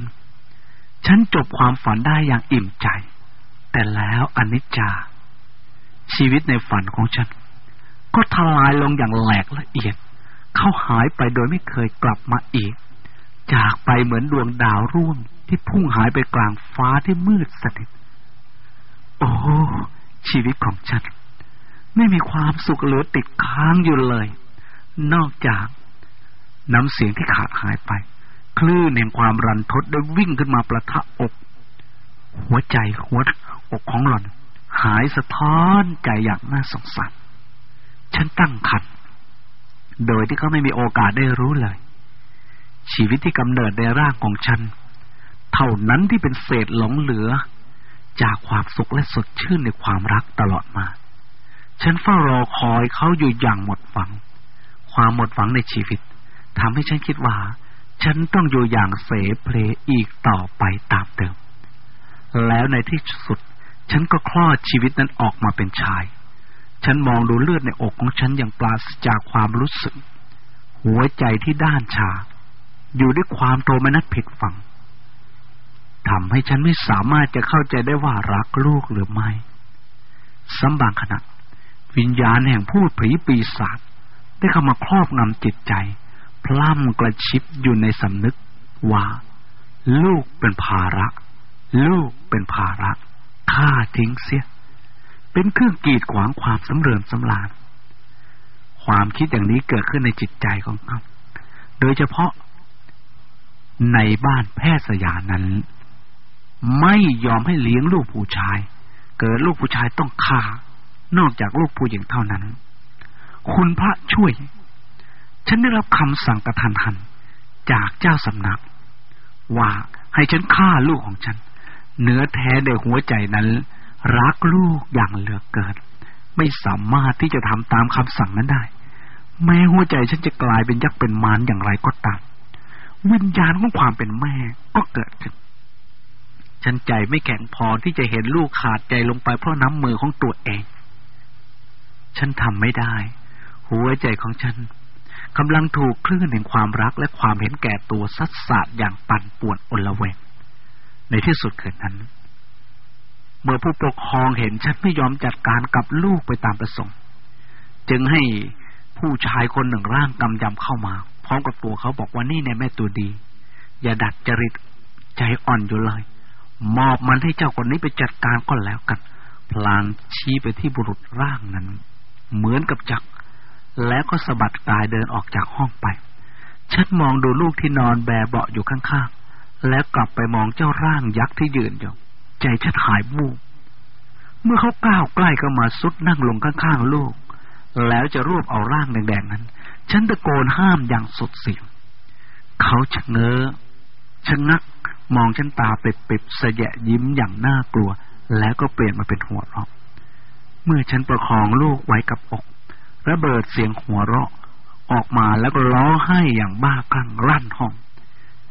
ฉันจบความฝันได้อย่างอิ่มใจ แต่แล้วอนิจจา ชีวิตในฝันของฉัน ก็ทลายลงอย่างแหลกละเอียด เข้าหายไปโดยไม่เคยกลับมาอีก จากไปเหมือนดวงดาวร่วงที่พุ่งหายไปกลางฟ้าที่มืดสนิท โอ้ ชีวิตของฉัน ไม่มีความสุขเหลือติดค้างอยู่เลย นอกจากน้ำเสียงที่ขาดหายไป คลื่นแห่งความรันทดได้วิ่งขึ้นมาประทะอก หัวใจหัวอกของหล่อน หายสะท้อนใจอย่างน่าสงสารฉันตั้งขันโดยที่เขาไม่มีโอกาสได้รู้เลย ชีวิตที่กำเนิดในร่างของฉัน เท่านั้นที่เป็นเศษหลงเหลือ จากความสุขและสดชื่นในความรักตลอดมา ฉันเฝ้ารอคอยเขาอยู่อย่างหมดหวัง ความหมดหวังในชีวิตทำให้ฉันคิดว่า ฉันต้องอยู่อย่างเสเพลอีกต่อไปตามเดิม แล้วในที่สุด ฉันก็คลอดชีวิตนั้นออกมาเป็นชาย ฉันมองดูเลือดในอกของฉันอย่างปราศจากความรู้สึก หัวใจที่ด้านชา อยู่ด้วยความโทมนัสผิดฝังทำให้ฉันไม่สามารถจะเข้าใจได้ว่ารักลูกหรือไม่สัมบางขณะ วิญญาณแห่งผู้ผีปีศาจได้เข้ามาครอบงำจิตใจ พล่ำกระชิบอยู่ในสำนึกว่า ลูกเป็นภาระ ลูกเป็นภาระฆ่าทิ้งเสีย เป็นเครื่องกีดขวางความสำเริญสำราญความคิดอย่างนี้เกิดขึ้นในจิตใจของเขาโดยเฉพาะในบ้านแพทย์สยานั้น ไม่ยอมให้เลี้ยงลูกผู้ชาย เกิดลูกผู้ชายต้องฆ่านอกจากลูกผู้หญิงเท่านั้น คุณพระช่วย ฉันได้รับคำสั่งกระทันหัน จากเจ้าสำนัก ว่าให้ฉันฆ่าลูกของฉัน เนื้อแท้ในหัวใจนั้น รักลูกอย่างเหลือเกิน ไม่สามารถที่จะทำตามคำสั่งนั้นได้ แม้หัวใจฉันจะกลายเป็นยักษ์เป็นมารอย่างไรก็ตาม วิญญาณของความเป็นแม่ก็เกิดขึ้น ฉันใจไม่แข็งพอที่จะเห็นลูกขาดใจลงไปเพราะน้ำมือของตัวเอง ฉันทำไม่ได้ หัวใจของฉัน กำลังถูกคลื่นแห่งความรักและความเห็นแก่ตัวซัดสาดอย่างปั่นป่วนอนละเวงในที่สุดเกิดนั้น เมื่อผู้ปกครองเห็นฉันไม่ยอมจัดการกับลูกไปตามประสงค์ จึงให้ผู้ชายคนหนึ่งร่างกำยำเข้ามา พร้อมกับตัวเขาบอกว่านี่แน่แม่ตัวดี อย่าดัดจริตใจอ่อนอยู่เลย มอบมันให้เจ้าคนนี้ไปจัดการก็แล้วกัน พลางชี้ไปที่บุรุษร่างนั้น เหมือนกับจัก แล้วก็สะบัดกายเดินออกจากห้องไป ฉันมองดูลูกที่นอนแบเบาอยู่ข้างๆ แล้วกลับไปมองเจ้าร่างยักษ์ที่ยืนอยู่ ใจฉันหายบูบเมื่อเขาก้าวใกล้ก็มาซุดนั่งลงข้างๆลูก แล้วจะรวบเอาร่างแดงๆนั้น ฉันตะโกนห้ามอย่างสุดเสียง เขาชะเง้อชะงัก มองฉันตาเปิดๆเสยะยิ้มอย่างน่ากลัว แล้วก็เปลี่ยนมาเป็นหัวเราะเมื่อฉันประคองลูกไว้กับอก ระเบิดเสียงหัวเราะ ออกมาแล้วก็ร้องไห้อย่างบ้าคลั่งรั่นห้อง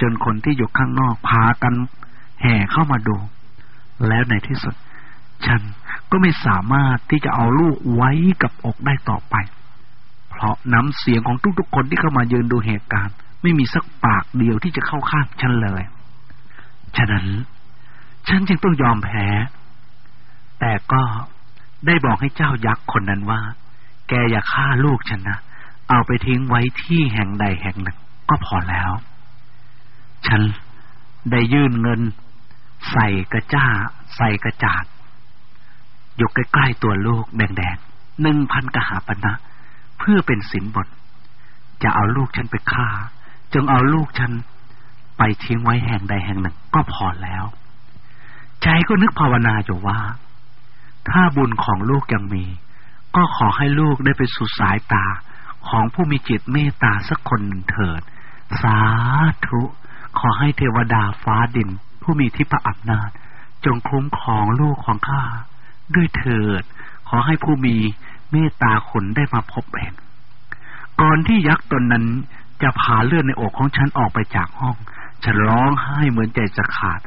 จนคนที่อยู่ข้างนอกพากันแห่เข้ามาดู แล้วในที่สุด ฉันก็ไม่สามารถที่จะเอาลูกไว้กับอกได้ต่อไป เพราะน้ำเสียงของทุกๆคนที่เข้ามายืนดูเหตุการณ์ ไม่มีสักปากเดียวที่จะเข้าข้างฉันเลย ฉะนั้น ฉันจึงต้องยอมแพ้ แต่ก็ได้บอกให้เจ้ายักษ์คนนั้นว่า แกอย่าฆ่าลูกฉันนะ เอาไปทิ้งไว้ที่แห่งใดแห่งหนึ่ง ก็พอแล้ว ฉันได้ยื่นเงิน ใส่กระจ้า ใส่กระจาดอยู่ใกล้ๆตัวลูกแดงๆหนึ่งพันกหาปณะเพื่อเป็นสินบทจะเอาลูกฉันไปฆ่า จงเอาลูกฉันไปทิ้งไว้แห่งใดแห่งหนึ่ง ก็พอแล้ว ใจก็นึกภาวนาอยู่ว่า ถ้าบุญของลูกยังมี ก็ขอให้ลูกได้ไปสู่สายตาของผู้มีจิตเมตตาสักคนหนึ่งเถิด สาธุ ขอให้เทวดาฟ้าดิน ผู้มีทิพย์อำนาจ จงคุ้มครองลูกของข้า ด้วยเถิด ขอให้ผู้มีเมตตาคนได้มาพบเองก่อนที่ยักษ์ตนนั้นจะพาเลือดในอกของฉันออกไปจากห้อง ฉันร้องไห้เหมือนใจจะขาด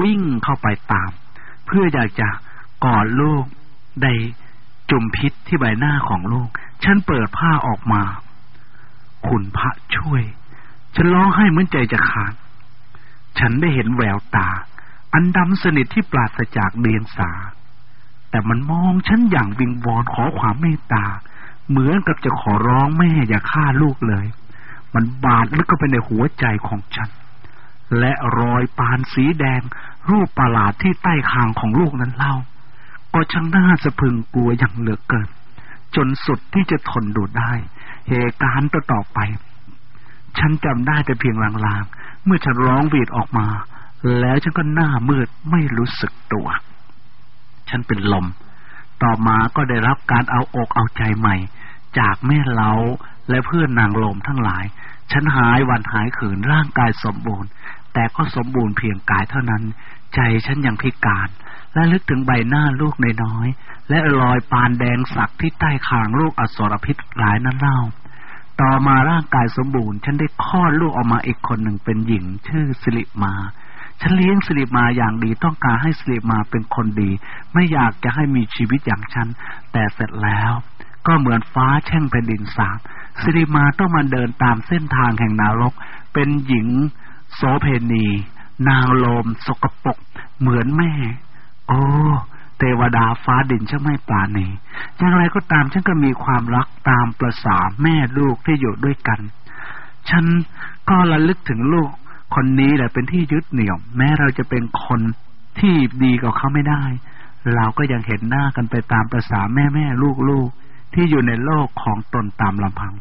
วิ่งเข้าไปตาม เพื่ออยากจะกอดลูกได้ จุมพิษที่ใบหน้าของลูก ฉันเปิดผ้าออกมา คุณพระช่วย ฉันร้องไห้เหมือนใจจะขาด ฉันได้เห็นแววตา อันดำสนิทที่ปราศจากเดียนสา แต่มันมองฉันอย่างวิงวอนขอความเมตตา เหมือนกับจะขอร้องแม่อย่าฆ่าลูกเลย มันบาดลึกเข้าไปในหัวใจของฉัน และรอยปานสีแดง รูปประหลาดที่ใต้คางของลูกนั้นเล่า ก็ช่างน่าสะพึงกลัวอย่างเหลือเกิน จนสุดที่จะทนดูได้ เหตุการณ์ต่อต่อไป ฉันจำได้แต่เพียงลางๆ เมื่อฉันร้องวีดออกมา แล้วฉันก็หน้ามืดไม่รู้สึกตัว ฉันเป็นลม ต่อมาก็ได้รับการเอาอกเอาใจใหม่ จากแม่เล้าและเพื่อนนางลมทั้งหลาย ฉันหายวันหายขืนร่างกายสมบูรณ์ แต่ก็สมบูรณ์เพียงกายเท่านั้น ใจฉันยังพิการ และลึกถึงใบหน้าลูกน้อยๆและรอยปานแดงสักที่ใต้คางลูกอสรพิษหลายนั้นเล่า ต่อมาร่างกายสมบูรณ์ ฉันได้คลอดลูกออกมาอีกคนหนึ่งเป็นหญิง ชื่อสิริมาฉันเลี้ยงสิริมาอย่างดีต้องการให้สิริมาเป็นคนดี ไม่อยากจะให้มีชีวิตอย่างฉัน แต่เสร็จแล้ว ก็เหมือนฟ้าแช่งแผ่นดินสาบสิริมาต้องมาเดินตามเส้นทางแห่งนรก เป็นหญิงโสเพณี นางโลม สกปรกเหมือนแม่ โอ้เทวดาฟ้าดินช่างไม่ปราณีอย่างไรก็ตามฉันก็มีความรักตามประษาแม่ลูกที่อยู่ด้วยกัน ฉันก็ระลึกถึงลูกคนนี้แหละเป็นที่ยึดเหนี่ยว แม้เราจะเป็นคนที่ดีกับเขาไม่ได้ เราก็ยังเห็นหน้ากันไปตามประษาแม่แม่ลูกลูกที่อยู่ในโลกของตนตามลำพัง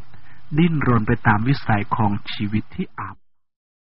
ดิ้นรนไปตามวิสัยของชีวิตที่อาบ